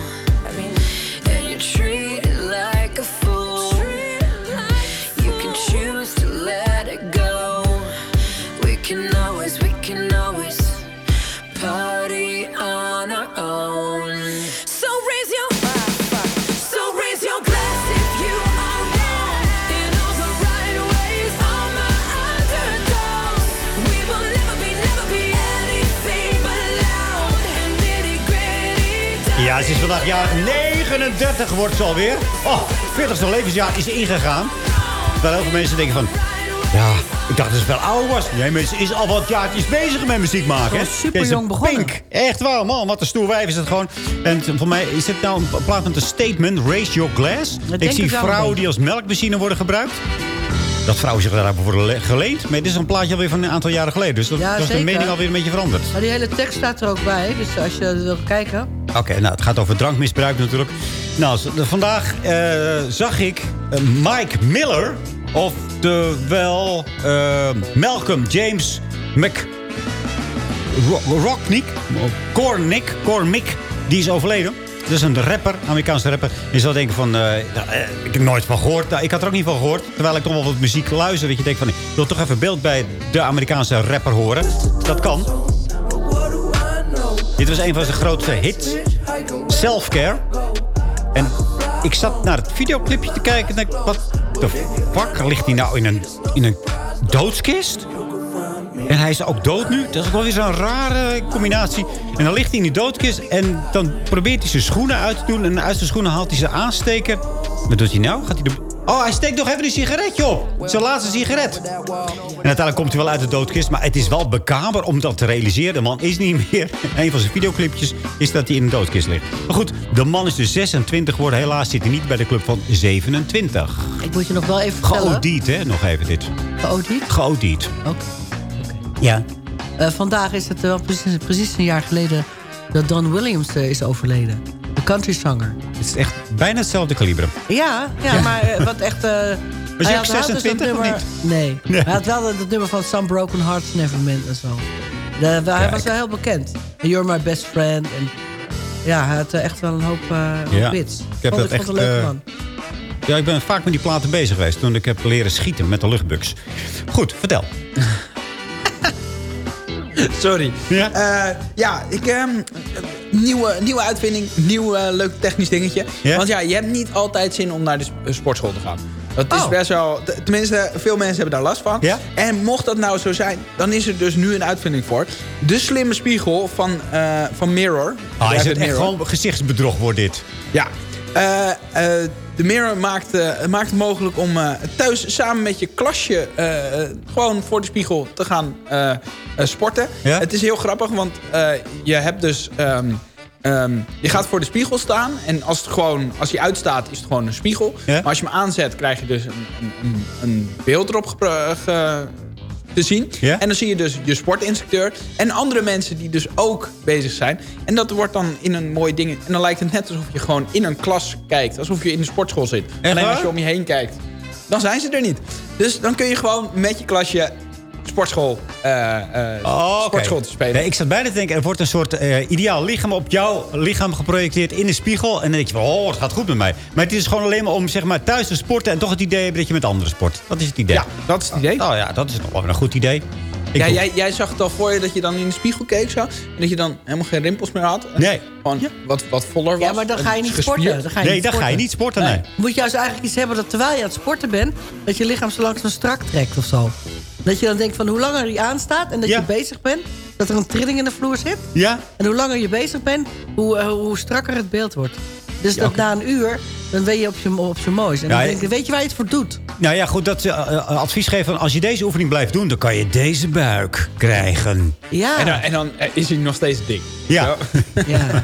vandaag jaar 39 wordt ze alweer. Oh, 40ste levensjaar is ingegaan. Terwijl heel veel mensen denken van... Ja, ik dacht dat ze wel oud was. Nee, mensen is al wat jaartjes bezig met muziek maken. hè. Is superjong Deze begonnen. Pink. Echt waar, man. Wat een stoer wijf is het gewoon. En voor mij is het nou een plaats met een statement. Raise your glass. Ik zie ik vrouwen die als melkmachine worden gebruikt. dat vrouwen zich daar hebben voor le- geleend. Maar dit is een plaatje alweer van een aantal jaren geleden. Dus dat, Ja, dat is de mening alweer een beetje veranderd. Maar die hele tekst staat er ook bij. Dus als je wil kijken... Oké, nou, het gaat over drankmisbruik natuurlijk. Nou, vandaag eh, zag ik eh, Mike Miller, oftewel eh Malcolm James Mc... Ro- Rocknick, Cornick, Cormick, die is overleden. Dat is een rapper, Amerikaanse rapper. Je zou denken van, ik heb nooit van gehoord. Nou, ik had er ook niet van gehoord. Terwijl ik toch wel wat muziek luister. Dat je denkt van, ik wil toch even beeld bij de Amerikaanse rapper horen. Dat kan. Dit was een van zijn grootste hits. Self-care. En ik zat naar het videoclipje te kijken en wat de fuck? Ligt hij nou in een, in een doodskist? En hij is ook dood nu. Dat is ook wel weer zo'n rare combinatie. En dan ligt hij in die doodkist en dan probeert hij zijn schoenen uit te doen. En uit zijn schoenen haalt hij zijn aansteker. Wat doet hij nou? Gaat hij de... Oh, hij steekt nog even een sigaretje op. Zijn laatste sigaret. En uiteindelijk komt hij wel uit de doodkist. Maar het is wel bekamer om dat te realiseren. De man is niet meer. Een van zijn videoclipjes is dat hij in een doodkist ligt. Maar goed, de man is dus 26 geworden. Helaas zit hij niet bij de club van 27. Ik moet je nog wel even vertellen. Geodied, hè? Nog even dit. Geodied? Geodied. Oké. Ja. Eh, vandaag is het wel precies, precies een jaar geleden... dat Don Williams eh, is overleden. De country zanger. Het is echt bijna hetzelfde kaliber. Ja, ja, Ja. maar eh, wat echt... eh, Was hij je ook had- hij had dus dat 26 of nummer- niet? Nee. Nee. Hij had wel het nummer van Some Broken Hearts Never Meant en zo. De- hij Kijk. was wel heel bekend. You're My Best Friend. En, ja, hij had eh, echt wel een hoop, hoop Ja. hits. Ik heb vond, dat echt, een eh, man. Ja, ik ben vaak met die platen bezig geweest. Toen ik heb leren schieten met de luchtbuks. Goed, vertel. [LAUGHS] [LAUGHS] Sorry. Ja? Eh, ja, ik... ehm, nieuwe, nieuwe uitvinding, nieuw eh, leuk technisch dingetje. Want ja, je hebt niet altijd zin om naar de eh, sportschool te gaan. Dat is Oh. best wel... Tenminste, veel mensen hebben daar last van. Ja? En mocht dat nou zo zijn, dan is er dus nu een uitvinding voor. De slimme spiegel van, van Mirror. Ah, is het echt Mirror. gewoon gezichtsbedrog wordt dit? Ja. Eh, de Mirror maakt, maakt het mogelijk om eh, thuis samen met je klasje... eh, gewoon voor de spiegel te gaan eh, sporten. Ja? Het is heel grappig, want je hebt dus... ehm, ehm, je gaat voor de spiegel staan. En als, het gewoon, als hij uitstaat, is het gewoon een spiegel. Ja? Maar als je hem aanzet, krijg je dus een, een, een, beeld erop ge- te zien. Ja? En dan zie je dus je sportinstructeur en andere mensen die dus ook bezig zijn. En dat wordt dan in een mooi ding. En dan lijkt het net alsof je gewoon in een klas kijkt. Alsof je in de sportschool zit. Alleen waar? als je om je heen kijkt, dan zijn ze er niet. Dus dan kun je gewoon met je klasje sportschool, eh, eh, Oh, oké. sportschool te spelen. Nee, ik zat bijna te denken, er wordt een soort eh, ideaal lichaam op jouw lichaam geprojecteerd in de spiegel. En dan denk je van, oh, het gaat goed met mij. Maar het is gewoon alleen maar om zeg maar, thuis te sporten en toch het idee hebben dat je met anderen sport. Dat is het idee. Ja, dat is het idee. Oh ja, dat is nog wel een goed idee. Ja, jij, jij zag het al voor je dat je dan in de spiegel keek zo. En dat je dan helemaal geen rimpels meer had. Nee. Gewoon wat, wat voller was. Ja, maar dan ga je niet gespierd. sporten. Dan ga je nee, niet dan ga je niet sporten, nee. Je moet juist eigenlijk iets hebben dat terwijl je aan het sporten bent... dat je lichaam zo langzaam strak trekt of zo. Dat je dan denkt van hoe langer hij aanstaat en dat Ja. je bezig bent... dat er een trilling in de vloer zit. Ja? En hoe langer je bezig bent, hoe, eh, hoe strakker het beeld wordt. Dus dat na een uur, dan ben je op je, op je moois. En Ja, dan denk je, weet je waar je het voor doet? Nou ja, goed, dat ze eh, advies geven van als je deze oefening blijft doen, dan kan je deze buik krijgen. Ja. En dan, en dan is hij nog steeds dik. Ja. Zo. [LAUGHS] [LAUGHS] ja.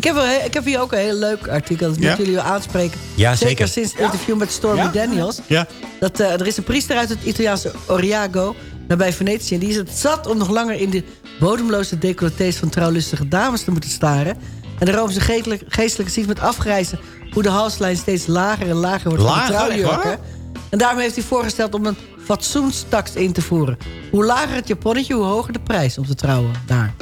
Ik heb, ik heb hier ook een heel leuk artikel. Dat Ja? moeten jullie wel aanspreken. Ja, zeker. sinds het interview met Stormy Ja? Daniels. Ja? Dat, eh, er is een priester uit het Italiaanse Oriago, nabij Venetië. En die is het zat om nog langer in de bodemloze decolletés van trouwlustige dames te moeten staren. En de Roomse geestelijke, geestelijke ziet met afgrijzen hoe de halslijn steeds lager en lager wordt van de Lager? Trouwjurken. waar? En daarom heeft hij voorgesteld om een fatsoenstaks in te voeren. Hoe lager het japonnetje, hoe hoger de prijs om te trouwen daar.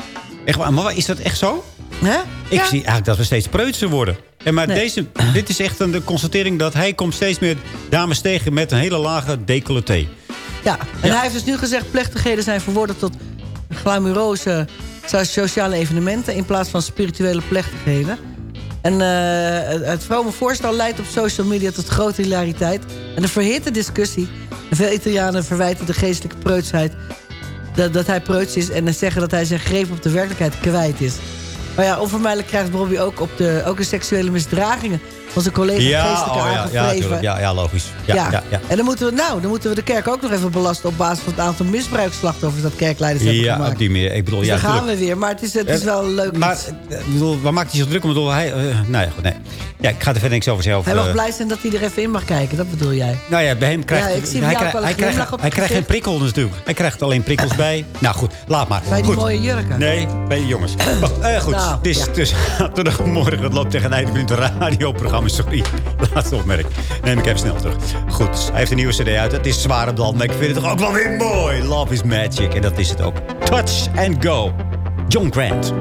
Echt waar, maar is dat echt zo? Hè? Ik Ja. zie eigenlijk dat we steeds preutser worden. En maar Nee. deze, dit is echt een constatering dat hij komt steeds meer dames tegen met een hele lage decolleté. Ja, en Ja. hij heeft dus nu gezegd... plechtigheden zijn verworden tot glamoureuze sociale evenementen... in plaats van spirituele plechtigheden. En eh, het- het vrome voorstel leidt op social media tot grote hilariteit... en een verhitte discussie. En veel Italianen verwijten de geestelijke preutsheid... dat, dat hij preuts is en zeggen dat hij zijn greep op de werkelijkheid kwijt is. Maar ja, onvermijdelijk krijgt Bobby ook, op de, ook de seksuele misdragingen... Onze collega Ja, geestelijke oh, ja, ja, aangevreven. ja, ja, logisch. Ja, ja. Ja, En dan moeten, we, nou, dan moeten we de kerk ook nog even belasten... op basis van het aantal misbruiksslachtoffers dat kerkleiders hebben Ja, gemaakt. op die manier. Ik bedoel, Dus ja, daar gaan we weer. Maar het is, het is Eh, wel een leuk Maar, eh, ik bedoel, waar maakt hij zich druk om? Bedoel, hij, eh, nou ja, goed, nee. Ja, ik ga er verder niks over zelf. Hij mag eh, blij zijn dat hij er even in mag kijken. Dat bedoel jij. Nou ja, bij hem krijgt Ja, ik zie hij, een hij, krijgt, hij krijgt geen gezicht. prikkel natuurlijk. Hij krijgt alleen prikkels bij. Nou goed, laat maar. Bij die goed. mooie jurken. Nee, bij de jongens. [CLEARS THROAT] Eh, goed, Het is ja. dus [LAUGHS] morgen. Het loopt tegen een einde van het radioprogramma. Sorry, [LAUGHS] laatste opmerking. Neem ik even snel terug. Goed, hij heeft een nieuwe cd uit. Het is zwaar op de hand, maar ik vind het toch ook wel weer mooi. Love is magic. En dat is het ook. Touch and go. John Grant.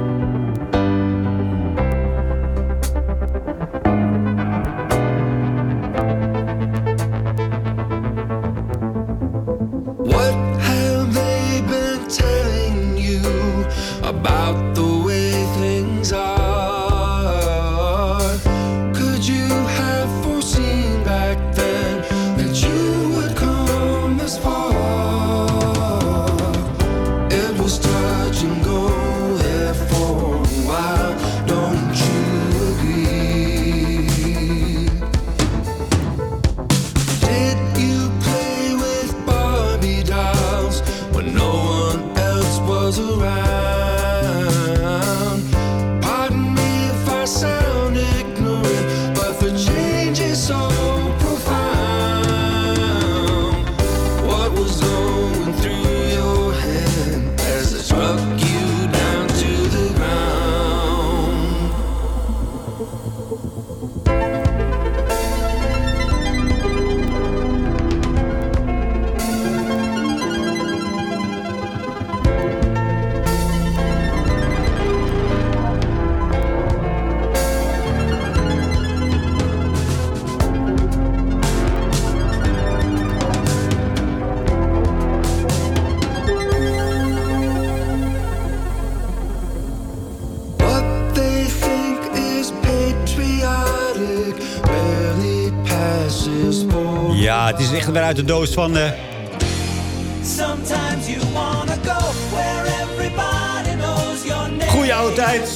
Echt weer uit de doos van... eh, Sometimes you wanna go where everybody knows your name. Goeie oude tijd.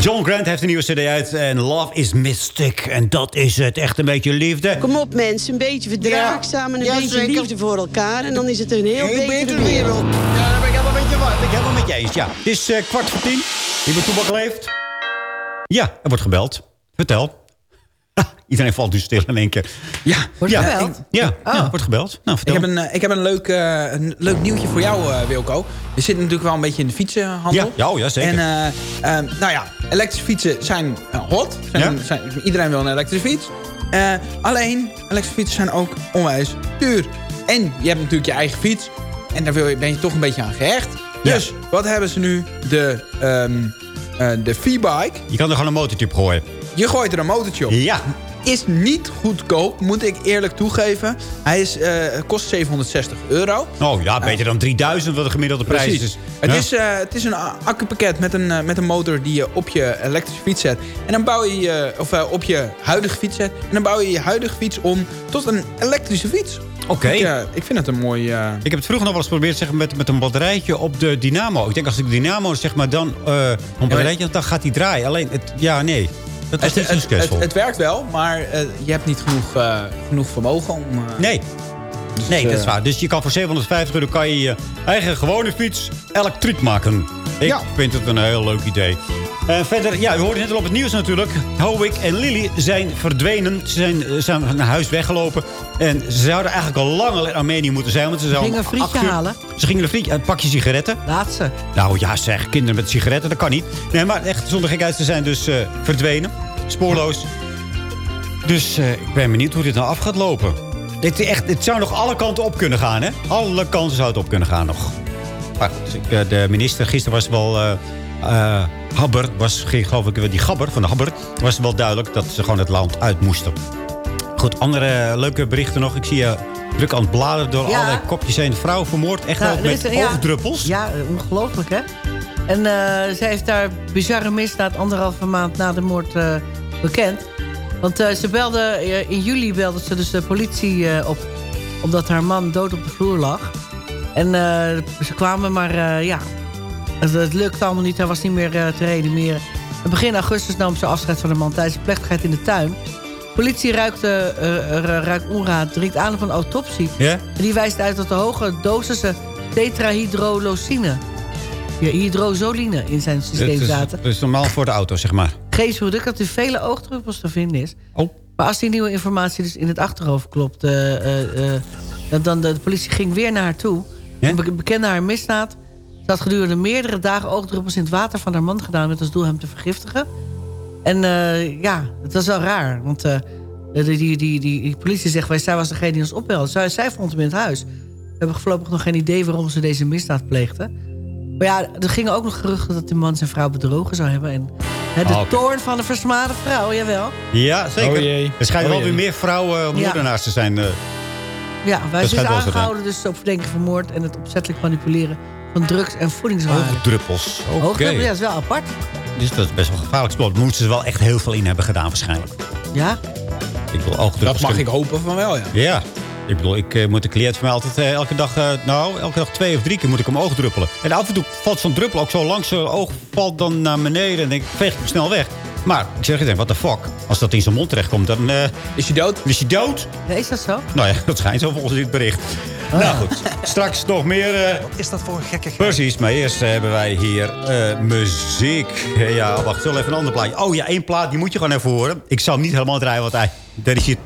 John Grant heeft een nieuwe cd uit en Love is Mystic. En dat is het, echt een beetje liefde. Kom op mensen, een beetje verdraagzaam en een Ja, beetje zeker. liefde voor elkaar. En dan is het een heel Heel betere betere wereld. Ja, daar ben ik helemaal met je, ben ik helemaal met je eens. Ja, het is eh, kwart voor tien. Wie met toebak leeft. Ja, er wordt gebeld. Vertel. Iedereen valt nu stil in één keer. Ja, Wordt ja, gebeld? ik- ja, ja, wordt gebeld. Nou, Ik heb een, eh, ik heb een, leuk, eh, een leuk nieuwtje voor jou, eh, Wilco. Je zit natuurlijk wel een beetje in de fietsenhandel. Ja, ja, oh ja, zeker. En eh, nou ja, elektrische fietsen zijn hot. Zijn, Ja. zijn, iedereen wil een elektrische fiets. Alleen, elektrische fietsen zijn ook onwijs duur. En je hebt natuurlijk je eigen fiets. En daar wil je, ben je toch een beetje aan gehecht. Dus, wat hebben ze nu? De, ehm eh, de V-bike. Je kan er gewoon een motortje op gooien. Je gooit er een motortje op. Ja. Is niet goedkoop, moet ik eerlijk toegeven. Hij is, eh, kost 760 euro. Oh ja, beter dan 3000 wat de gemiddelde prijs Precies. is. Het, Ja. is eh, het is een accupakket met een, eh, met een motor die je op je elektrische fiets zet. En dan bouw je of eh, op je huidige fiets zet. En dan bouw je je huidige fiets om tot een elektrische fiets. Oké. Ik, eh, ik vind het een mooi... eh, Ik heb het vroeger nog wel eens geprobeerd zeg, met, met een batterijtje op de dynamo. Ik denk als ik de dynamo zeg maar dan eh een batterijtje, dan gaat die draaien. Alleen, het, ja, nee. Het, het, het, succesvol. het werkt wel, maar eh, je hebt niet genoeg, eh, genoeg vermogen om... eh, Nee. Nee, eh, dat is waar. Dus je kan voor 750 euro kan je je eigen gewone fiets elektriek maken. Ik vind het een heel leuk idee. En verder, ja, u hoorde net al op het nieuws natuurlijk. Howick en Lily zijn verdwenen. Ze zijn, eh, zijn naar huis weggelopen. En ze zouden eigenlijk al lang in Armenië moeten zijn. Want ze Gingen een frietje uur- halen. Ze gingen een frietje, een pakje sigaretten. Laat ze. Nou ja, zeg, kinderen met sigaretten, dat kan niet. Nee, maar echt zonder gekheid, ze zijn dus eh, verdwenen. Spoorloos. Dus eh, ik ben benieuwd hoe dit nou af gaat lopen. Het, echt, het zou nog alle kanten op kunnen gaan, hè? Alle kanten zou het op kunnen gaan nog. Maar goed, ik, eh, de minister, gisteren was wel... eh eh, Habber, was, ging, geloof ik, die Gabber van de Habber... was wel duidelijk dat ze gewoon het land uit moesten. Goed, andere eh, leuke berichten nog. Ik zie je druk aan het bladeren door Ja. allerlei kopjes heen. Vrouw vermoord, echt Nou, ook met ja. oogdruppels. Ja, eh, ongelooflijk, hè? En eh, zij heeft daar bizarre misdaad anderhalve maand na de moord eh, bekend. Want eh, ze belde, eh, in juli belde ze dus de politie eh, op... omdat haar man dood op de vloer lag. En eh, ze kwamen, maar eh, ja... Het, het lukte allemaal niet, hij was niet meer eh, te reanimeren. En begin augustus nam ze afscheid van de man tijdens een plechtigheid in de tuin. Politie ruikt, eh, er ruikt onraad, dringt aan op een autopsie. En die wijst uit dat de hoge dosissen tetrahydrolosine... Ja, hydrozoline in zijn systeem zaten. het is normaal voor de auto, zeg maar. Chemisch product dat in vele oogdruppels te vinden is. Oh. Maar als die nieuwe informatie dus in het achterhoofd klopt... dan, dan de, politie ging weer naar haar toe. Be- bekende haar misdaad. Ze had gedurende meerdere dagen oogdruppels in het water van haar man gedaan... met als doel hem te vergiftigen. En eh, ja, het was wel raar. Want eh, die, die, die, die, die politie zegt... Wij, zij was degene die ons opbelde. Zij, zij vond hem in het huis. We hebben voorlopig nog geen idee waarom ze deze misdaad pleegde. Maar ja, er gingen ook nog geruchten dat die man zijn vrouw bedrogen zou hebben. En hè, de oké. toorn van een versmade vrouw, jawel. Ja, zeker. Oh jee. Er schijnen Oh wel weer meer vrouwen Ja. moordenaars te zijn. eh. Ja, wij zijn aangehouden dus op verdenking van moord... en het opzettelijk manipuleren van drugs en voedingswaren. Oogdruppels. Oké. Hoogdruppel, ja, dat is wel apart. Dus dat is best wel gevaarlijk spul. Daar moeten ze wel echt heel veel in hebben gedaan waarschijnlijk. Ja, Ik wil oogdruppels Dat mag ik hopen van wel, ja. Ja. Ik bedoel, ik eh, moet de cliënt van mij altijd eh, elke dag... eh, nou, elke dag twee of drie keer moet ik hem oogdruppelen. En af en toe valt zo'n druppel ook zo langs zijn oog... valt dan naar beneden en denk ik, veeg ik hem snel weg. Maar ik zeg, ik denk, what the fuck? Als dat in zijn mond terechtkomt, dan... eh, Is hij dood? is hij dood? Ja, is dat zo? Nou ja, [LAUGHS] dat schijnt zo volgens dit bericht. Nou goed, straks nog meer... eh, Wat is dat voor een gekke Precies, maar eerst eh, hebben wij hier eh, muziek. Ja, wacht, zullen we even een ander plaatje. Oh ja, één plaat, die moet je gewoon even horen. Ik zou hem niet helemaal draaien, want hij, daar is je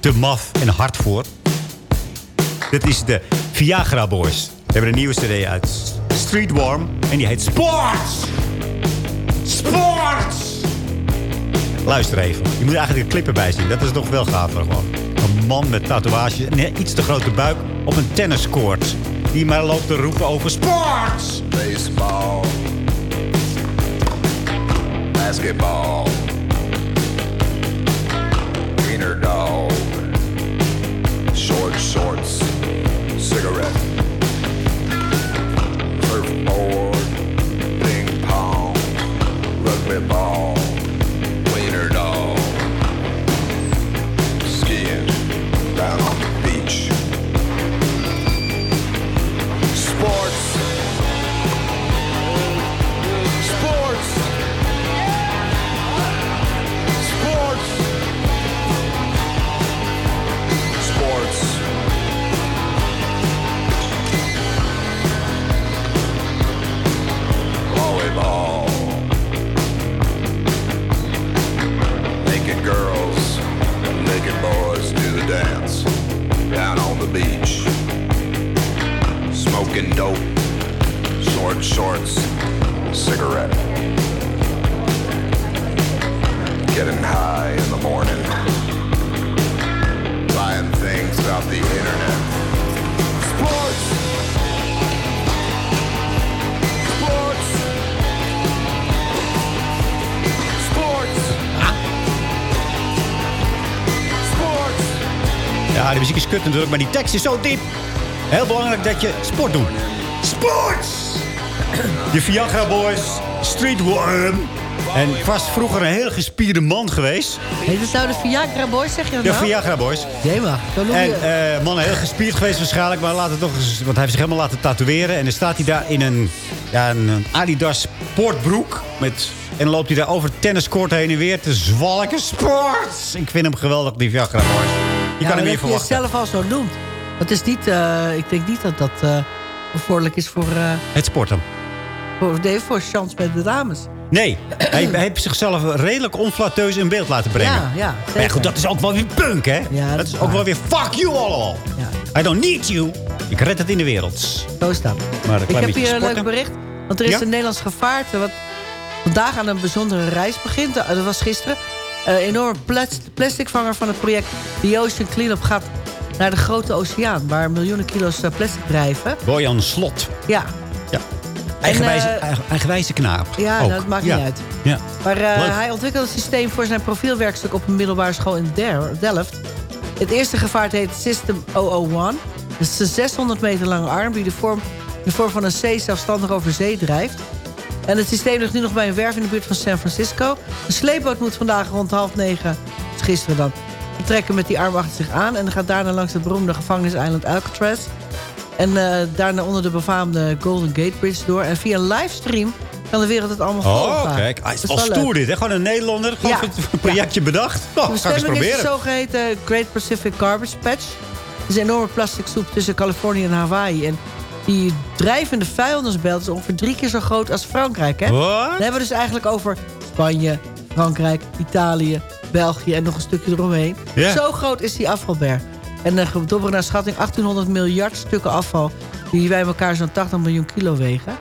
te maf en hard voor. Dit is de Viagra Boys. We hebben een nieuwe cd uit Streetwarm. En die heet Sports! Sports! Luister even. Je moet eigenlijk de clip erbij zien. Dat is nog wel gaver gewoon. Een man met tatoeages en een iets te grote buik op een tenniscourt. Die maar loopt te roepen over sports! Baseball. Basketball. Wiener dog. Short shorts. Cigarette. Ping. Rugby ball. Natuurlijk, maar die tekst is zo diep. Heel belangrijk dat je sport doet. Sports! De Viagra Boys, Streetworm. En was vroeger een heel gespierde man geweest. Heet het nou de Viagra Boys, zeg je dat De nou? Viagra Boys. Jema, noem En je eh man, heel gespierd geweest waarschijnlijk. Maar laat het toch eens, want hij heeft zich helemaal laten tatoeëren. En dan staat hij daar in een, ja, een Adidas sportbroek. Met, en dan loopt hij daar over het tenniscourt heen en weer te zwalken. Sports! Ik vind hem geweldig, die Viagra Boys. Je Ja, kan hem dat weer je verwachten. zelf al zo noemt. Dat is niet, eh, ik denk niet dat dat bevorderlijk is voor, eh Het sporten. voor, nee, voor chance met de dames. Nee, hij, hij heeft zichzelf redelijk onflateus in beeld laten brengen. Ja, ja, Maar ja, goed, dat is ook wel weer punk, hè? Ja, dat is ook wel weer fuck you allemaal. I don't need you. Ik red het in de wereld. Zo is dat. Maar een Ik heb hier een leuk bericht. Want er is Ja? een Nederlands gevaarte... wat vandaag aan een bijzondere reis begint. Dat was gisteren. Een enorme plas- plasticvanger van het project The Ocean Cleanup gaat naar de grote oceaan... waar miljoenen kilo's eh, plastic drijven. Bojan Slot. Ja, Ja. Eigenwijze, eh, eigen- eigenwijze knaap. ja nou, dat maakt Ja. niet uit. Ja. Maar eh, hij ontwikkelde een systeem voor zijn profielwerkstuk... op een middelbare school in Delft. Het eerste gevaarte heet System 001. Het is een 600 meter lange arm... die de vorm, de vorm van een C zelfstandig over zee drijft. En het systeem ligt nu nog bij een werf in de buurt van San Francisco. De sleepboot moet vandaag rond half negen, dus gisteren dan... vertrekken met die arm achter zich aan... en dan gaat daarna langs het beroemde gevangeniseiland Alcatraz... En eh, daarna onder de befaamde Golden Gate Bridge door. En via een livestream kan de wereld het allemaal Oh, volgen. kijk. Ah, het is Dat al stoer dit, hè? Gewoon een Nederlander. Gewoon Ja. een projectje bedacht. Oh, De bestemming is de zogeheten Great Pacific Garbage Patch. Het is een enorme plastic soep tussen Californië en Hawaii. En die drijvende vuilnisbelt is ongeveer drie keer zo groot als Frankrijk. Hè? Dan hebben we dus eigenlijk over Spanje, Frankrijk, Italië, België en nog een stukje eromheen. Zo groot is die afvalberg. En uh, gedobberd naar schatting 1800 miljard stukken afval... die bij elkaar zo'n 80 miljoen kilo wegen.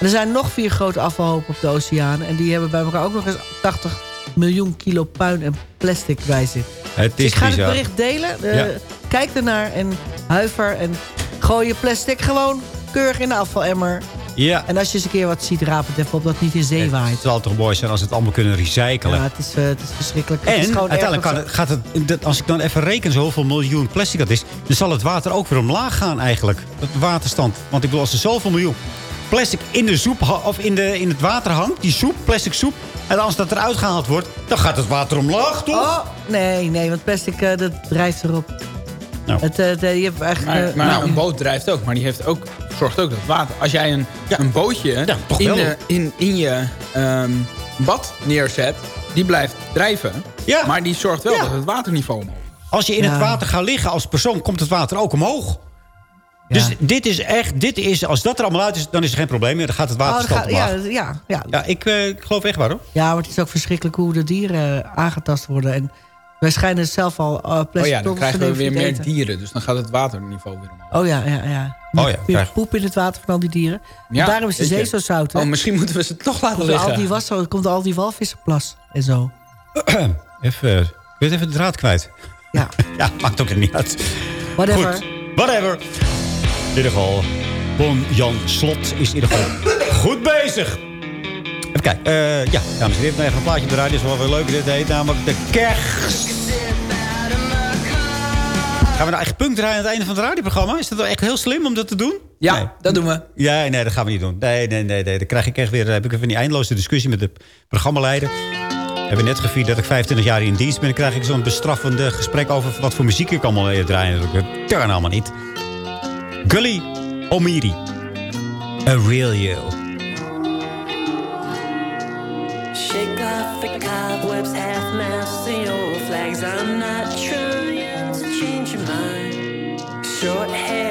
En er zijn nog vier grote afvalhopen op de oceanen... en die hebben bij elkaar ook nog eens 80 miljoen kilo puin en plastic bij zich. Het is Dus ik ga het bizar. bericht delen. Eh, Ja. Kijk ernaar en huiver en gooi je plastic gewoon keurig in de afvalemmer. Ja. En als je eens een keer wat ziet, raap het even op dat het niet in zee waait. Het zal toch mooi zijn als we het allemaal kunnen recyclen. Ja, het is, eh, het is verschrikkelijk. het is En uiteindelijk kan het, gaat het, dat- als ik dan even reken zoveel miljoen plastic dat is... dan zal het water ook weer omlaag gaan eigenlijk. De waterstand. Want ik bedoel, als er zoveel miljoen plastic in de soep of in, de, in het water hangt... die soep, plastic soep... en als dat eruit gehaald wordt, dan gaat het water omlaag, toch? Oh, nee, nee, want plastic eh, dat drijft erop. Nou. Het, eh, de- je hebt eigenlijk, Maar, eh, maar nou, een boot drijft ook, maar die heeft ook, zorgt ook dat water... Als jij een, een bootje toch in, de, in, in je ehm, bad neerzet, die blijft drijven. Ja. Maar die zorgt wel Ja. dat het waterniveau omhoog Als je in het water gaat liggen als persoon, komt het water ook omhoog. Dus dit is echt, dit is, als dat er allemaal uit is, dan is er geen probleem meer. Dan gaat het oh, gaat- omlaag. ja, ja, ja. Ja, ik, eh, ik geloof echt waarom. ja, maar het is ook verschrikkelijk hoe de dieren aangetast worden. En wij schijnen zelf al eh, plastic Oh ja, dan krijgen we weer meer het dieren. Dus dan gaat het waterniveau weer omhoog. Oh ja, ja, ja. Oh ja, Weer poep in het water van al die dieren. Ja, daarom is de zee zo zout. Hè? Oh, misschien moeten we ze toch laten Komt er al die liggen. was, komt al die walvissenplas en zo. [CLEARS THROAT] Even, eh, ik weet even de draad kwijt. Ja. [LAUGHS] ja, maakt ook niet uit. Whatever. Goed, whatever. In ieder geval, Bon Jan Slot is in ieder geval [LAUGHS] goed bezig. Kijken. eh, ja, dames en heren, even een plaatje op de radio. is wel weer leuk. Dit heet namelijk de kerst. Gaan we nou echt punt draaien aan het einde van het radioprogramma? Is dat wel echt heel slim om dat te doen? Ja, Nee. dat doen we. Ja, nee, dat gaan we niet doen. Nee, nee, nee, nee. Dan krijg ik echt weer, heb ik even die eindeloze discussie met de programmaleider. We hebben net gevierd dat ik 25 jaar in dienst ben. Dan krijg ik zo'n bestraffende gesprek over wat voor muziek ik allemaal weer draaien. Dat kan allemaal niet. Gully Omiri. A Real You. Shake off the cobwebs, half mast the old flags. I'm not trying to change your mind. Short hair,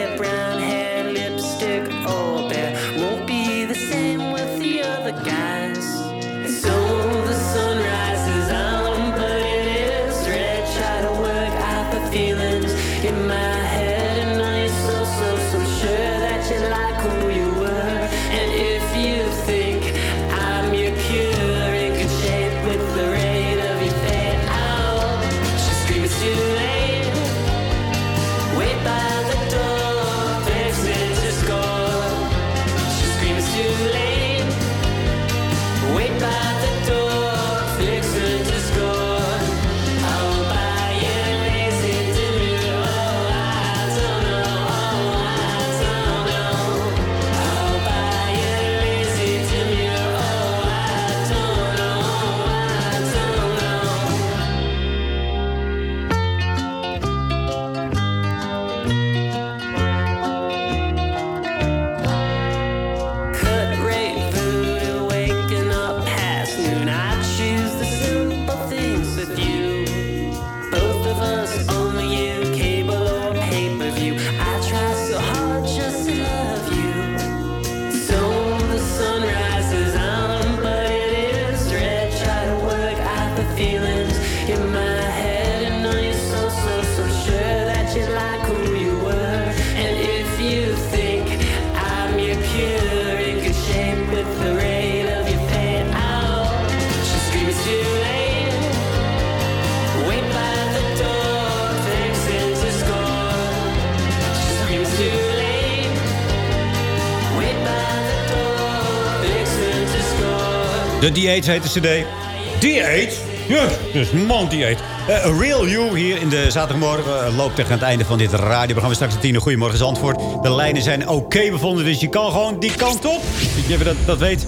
De Dieet heet de cd. Dieet? Ja, dus man dieet. Eh, A Real You hier in de zaterdagmorgen. eh, loopt tegen het einde van dit radioprogramma. Straks de tien uur. Goedemorgen Zandvoort. De lijnen zijn oké bevonden, dus je kan gewoon die kant op. Dat je dat, dat weet.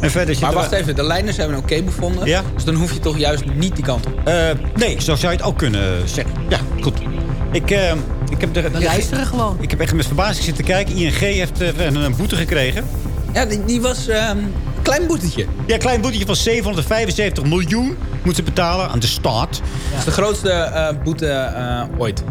En verder zit Maar wacht even, de lijnen zijn oké bevonden. Ja. Dus dan hoef je toch juist niet die kant op. Eh, nee, zo zou je het ook kunnen zeggen. Ja, goed. Ik, eh, ik heb er, We luisteren gewoon. Ik heb echt met verbazing zitten kijken. ING heeft een, een boete gekregen. Ja, die, die was ehm, klein boetetje. Ja, een klein boetetje van 775 miljoen moeten ze betalen aan de staat. Dat is de grootste eh, boete eh, ooit.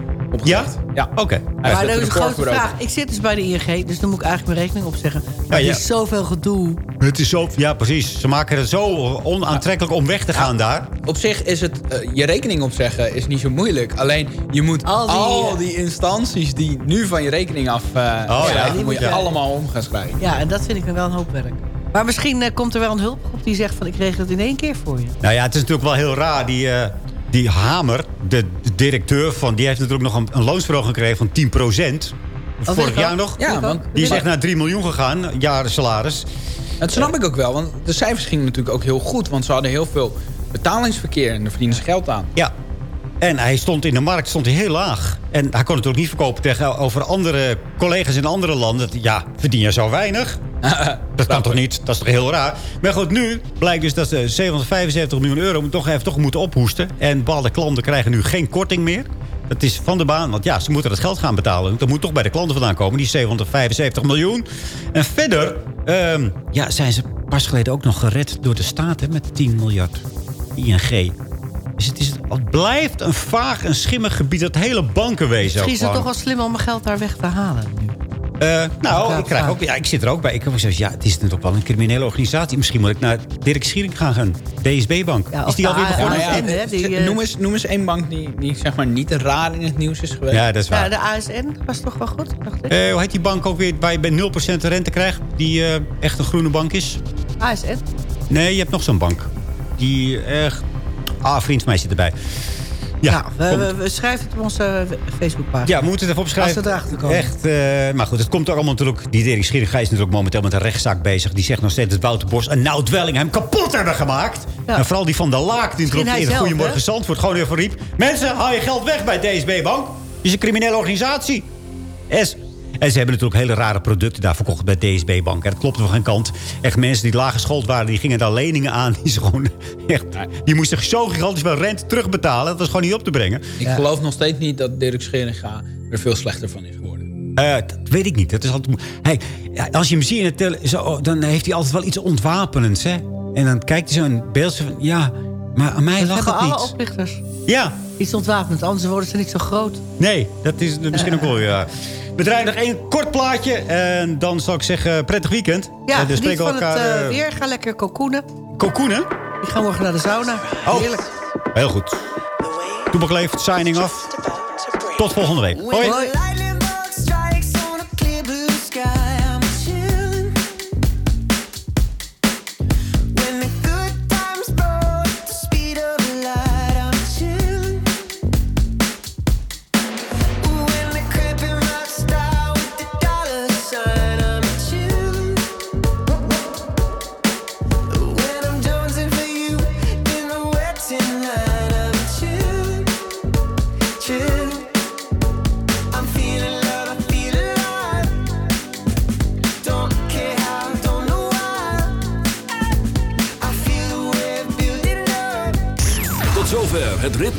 Ja? Opgelegd. Ja. Oké. Hij Maar heeft dat is een grote vraag. Ik zit dus bij de ING, dus dan moet ik eigenlijk mijn rekening opzeggen. Ja, het ja. is zoveel gedoe. Het is zo, ja, precies. Ze maken het zo onaantrekkelijk om weg te gaan daar. Op zich is het, eh, je rekening opzeggen is niet zo moeilijk. Alleen, je moet al die, instanties die nu van je rekening af eh, Oh, ja, die die moet je allemaal om gaan schrijven. Ja, en dat vind ik wel een hoop werk. Maar misschien eh, komt er wel een hulpgroep die zegt van ik regel het in één keer voor je. Nou ja, het is natuurlijk wel heel raar. Die, eh, die Hamer, de, de directeur van... die heeft natuurlijk nog een, een loonsverhoging gekregen van 10 Oh, Vorig weet jaar nog. Ja, want- die is echt naar 3 miljoen gegaan, jaren salaris. Dat snap ik ook wel, want de cijfers gingen natuurlijk ook heel goed. Want ze hadden heel veel betalingsverkeer en daar verdienen ze geld aan. Ja. En hij stond in de markt stond hij heel laag. En hij kon het natuurlijk niet verkopen tegenover andere collega's in andere landen. Ja, verdien je zo weinig? [LAUGHS] dat kan toch niet? Dat is toch heel raar? Maar goed, nu blijkt dus dat ze 775 miljoen euro toch even toch moeten ophoesten. En bepaalde klanten krijgen nu geen korting meer. Dat is van de baan, want ja, ze moeten dat geld gaan betalen. Dat moet toch bij de klanten vandaan komen, die 775 miljoen. En verder ehm, ja, zijn ze pas geleden ook nog gered door de staat hè, met 10 miljard. ING. Dus het, is, het blijft een vaag en schimmig gebied, dat hele bankenwezen. Misschien is het toch wel slim om mijn geld daar weg te halen. nu. Eh, nou, ik, krijg ook, ja, ik zit er ook bij. Ik heb gezegd, ja, het is natuurlijk wel een criminele organisatie. Misschien moet ik naar Dirk Schiering gaan gaan. DSB-bank. Ja, is die alweer begonnen? ASN, die, eh, noem, eens, noem eens één bank die, die zeg maar niet raar in het nieuws is geweest. Ja, dat is waar. Ja, de ASN was toch wel goed, dacht ik. Eh, hoe heet die bank ook weer waar je bij 0% rente krijgt? Die eh, echt een groene bank is? ASN? Nee, je hebt nog zo'n bank. Die echt... Ah, een vriend van mij zit erbij. Ja, We, komt- we, we schrijven het op onze Facebookpagina. Ja, we moeten het even opschrijven. Als we erachter komen. Echt, eh, maar goed, het komt ook allemaal natuurlijk... Die Dirk Schierig is natuurlijk momenteel met een rechtszaak bezig. Die zegt nog steeds dat Wouter Bos en Nout Welling hem kapot hebben gemaakt. Ja. En vooral die van de Laak, die natuurlijk in Goedemorgen? Zandvoort gewoon even riep... Mensen, haal je geld weg bij DSB-bank. Het is een criminele organisatie. S. En ze hebben natuurlijk hele rare producten daar verkocht bij DSB-bank. En dat klopt van geen kant. Echt mensen die laag geschoold waren, die gingen daar leningen aan. Die, ze gewoon, [LAUGHS] echt, die moesten zo gigantisch veel rente terugbetalen. Dat was gewoon niet op te brengen. Ik geloof nog steeds niet dat Dirk Scheringa er veel slechter van is geworden. Eh, dat weet ik niet. Dat is altijd... Hey, als je hem ziet in het tele- zo, dan heeft hij altijd wel iets ontwapenends. Hè? En dan kijkt hij zo in beeld van... Ja, maar aan mij Dat lag hebben het alle niet. oplichters. Ja, Iets ontwapend, anders worden ze niet zo groot. nee, dat is [LAUGHS] misschien ook wel... Ja. We draaien nog één kort plaatje. En dan zal ik zeggen, prettig weekend. Ja, spreken we van elkaar... het eh, eh, weer. Ga lekker kokoenen. Kokoenen? Ik ga morgen naar de sauna. Oh. Heerlijk. Heel goed. Toebak leeft, signing off. Tot volgende week. Hoi.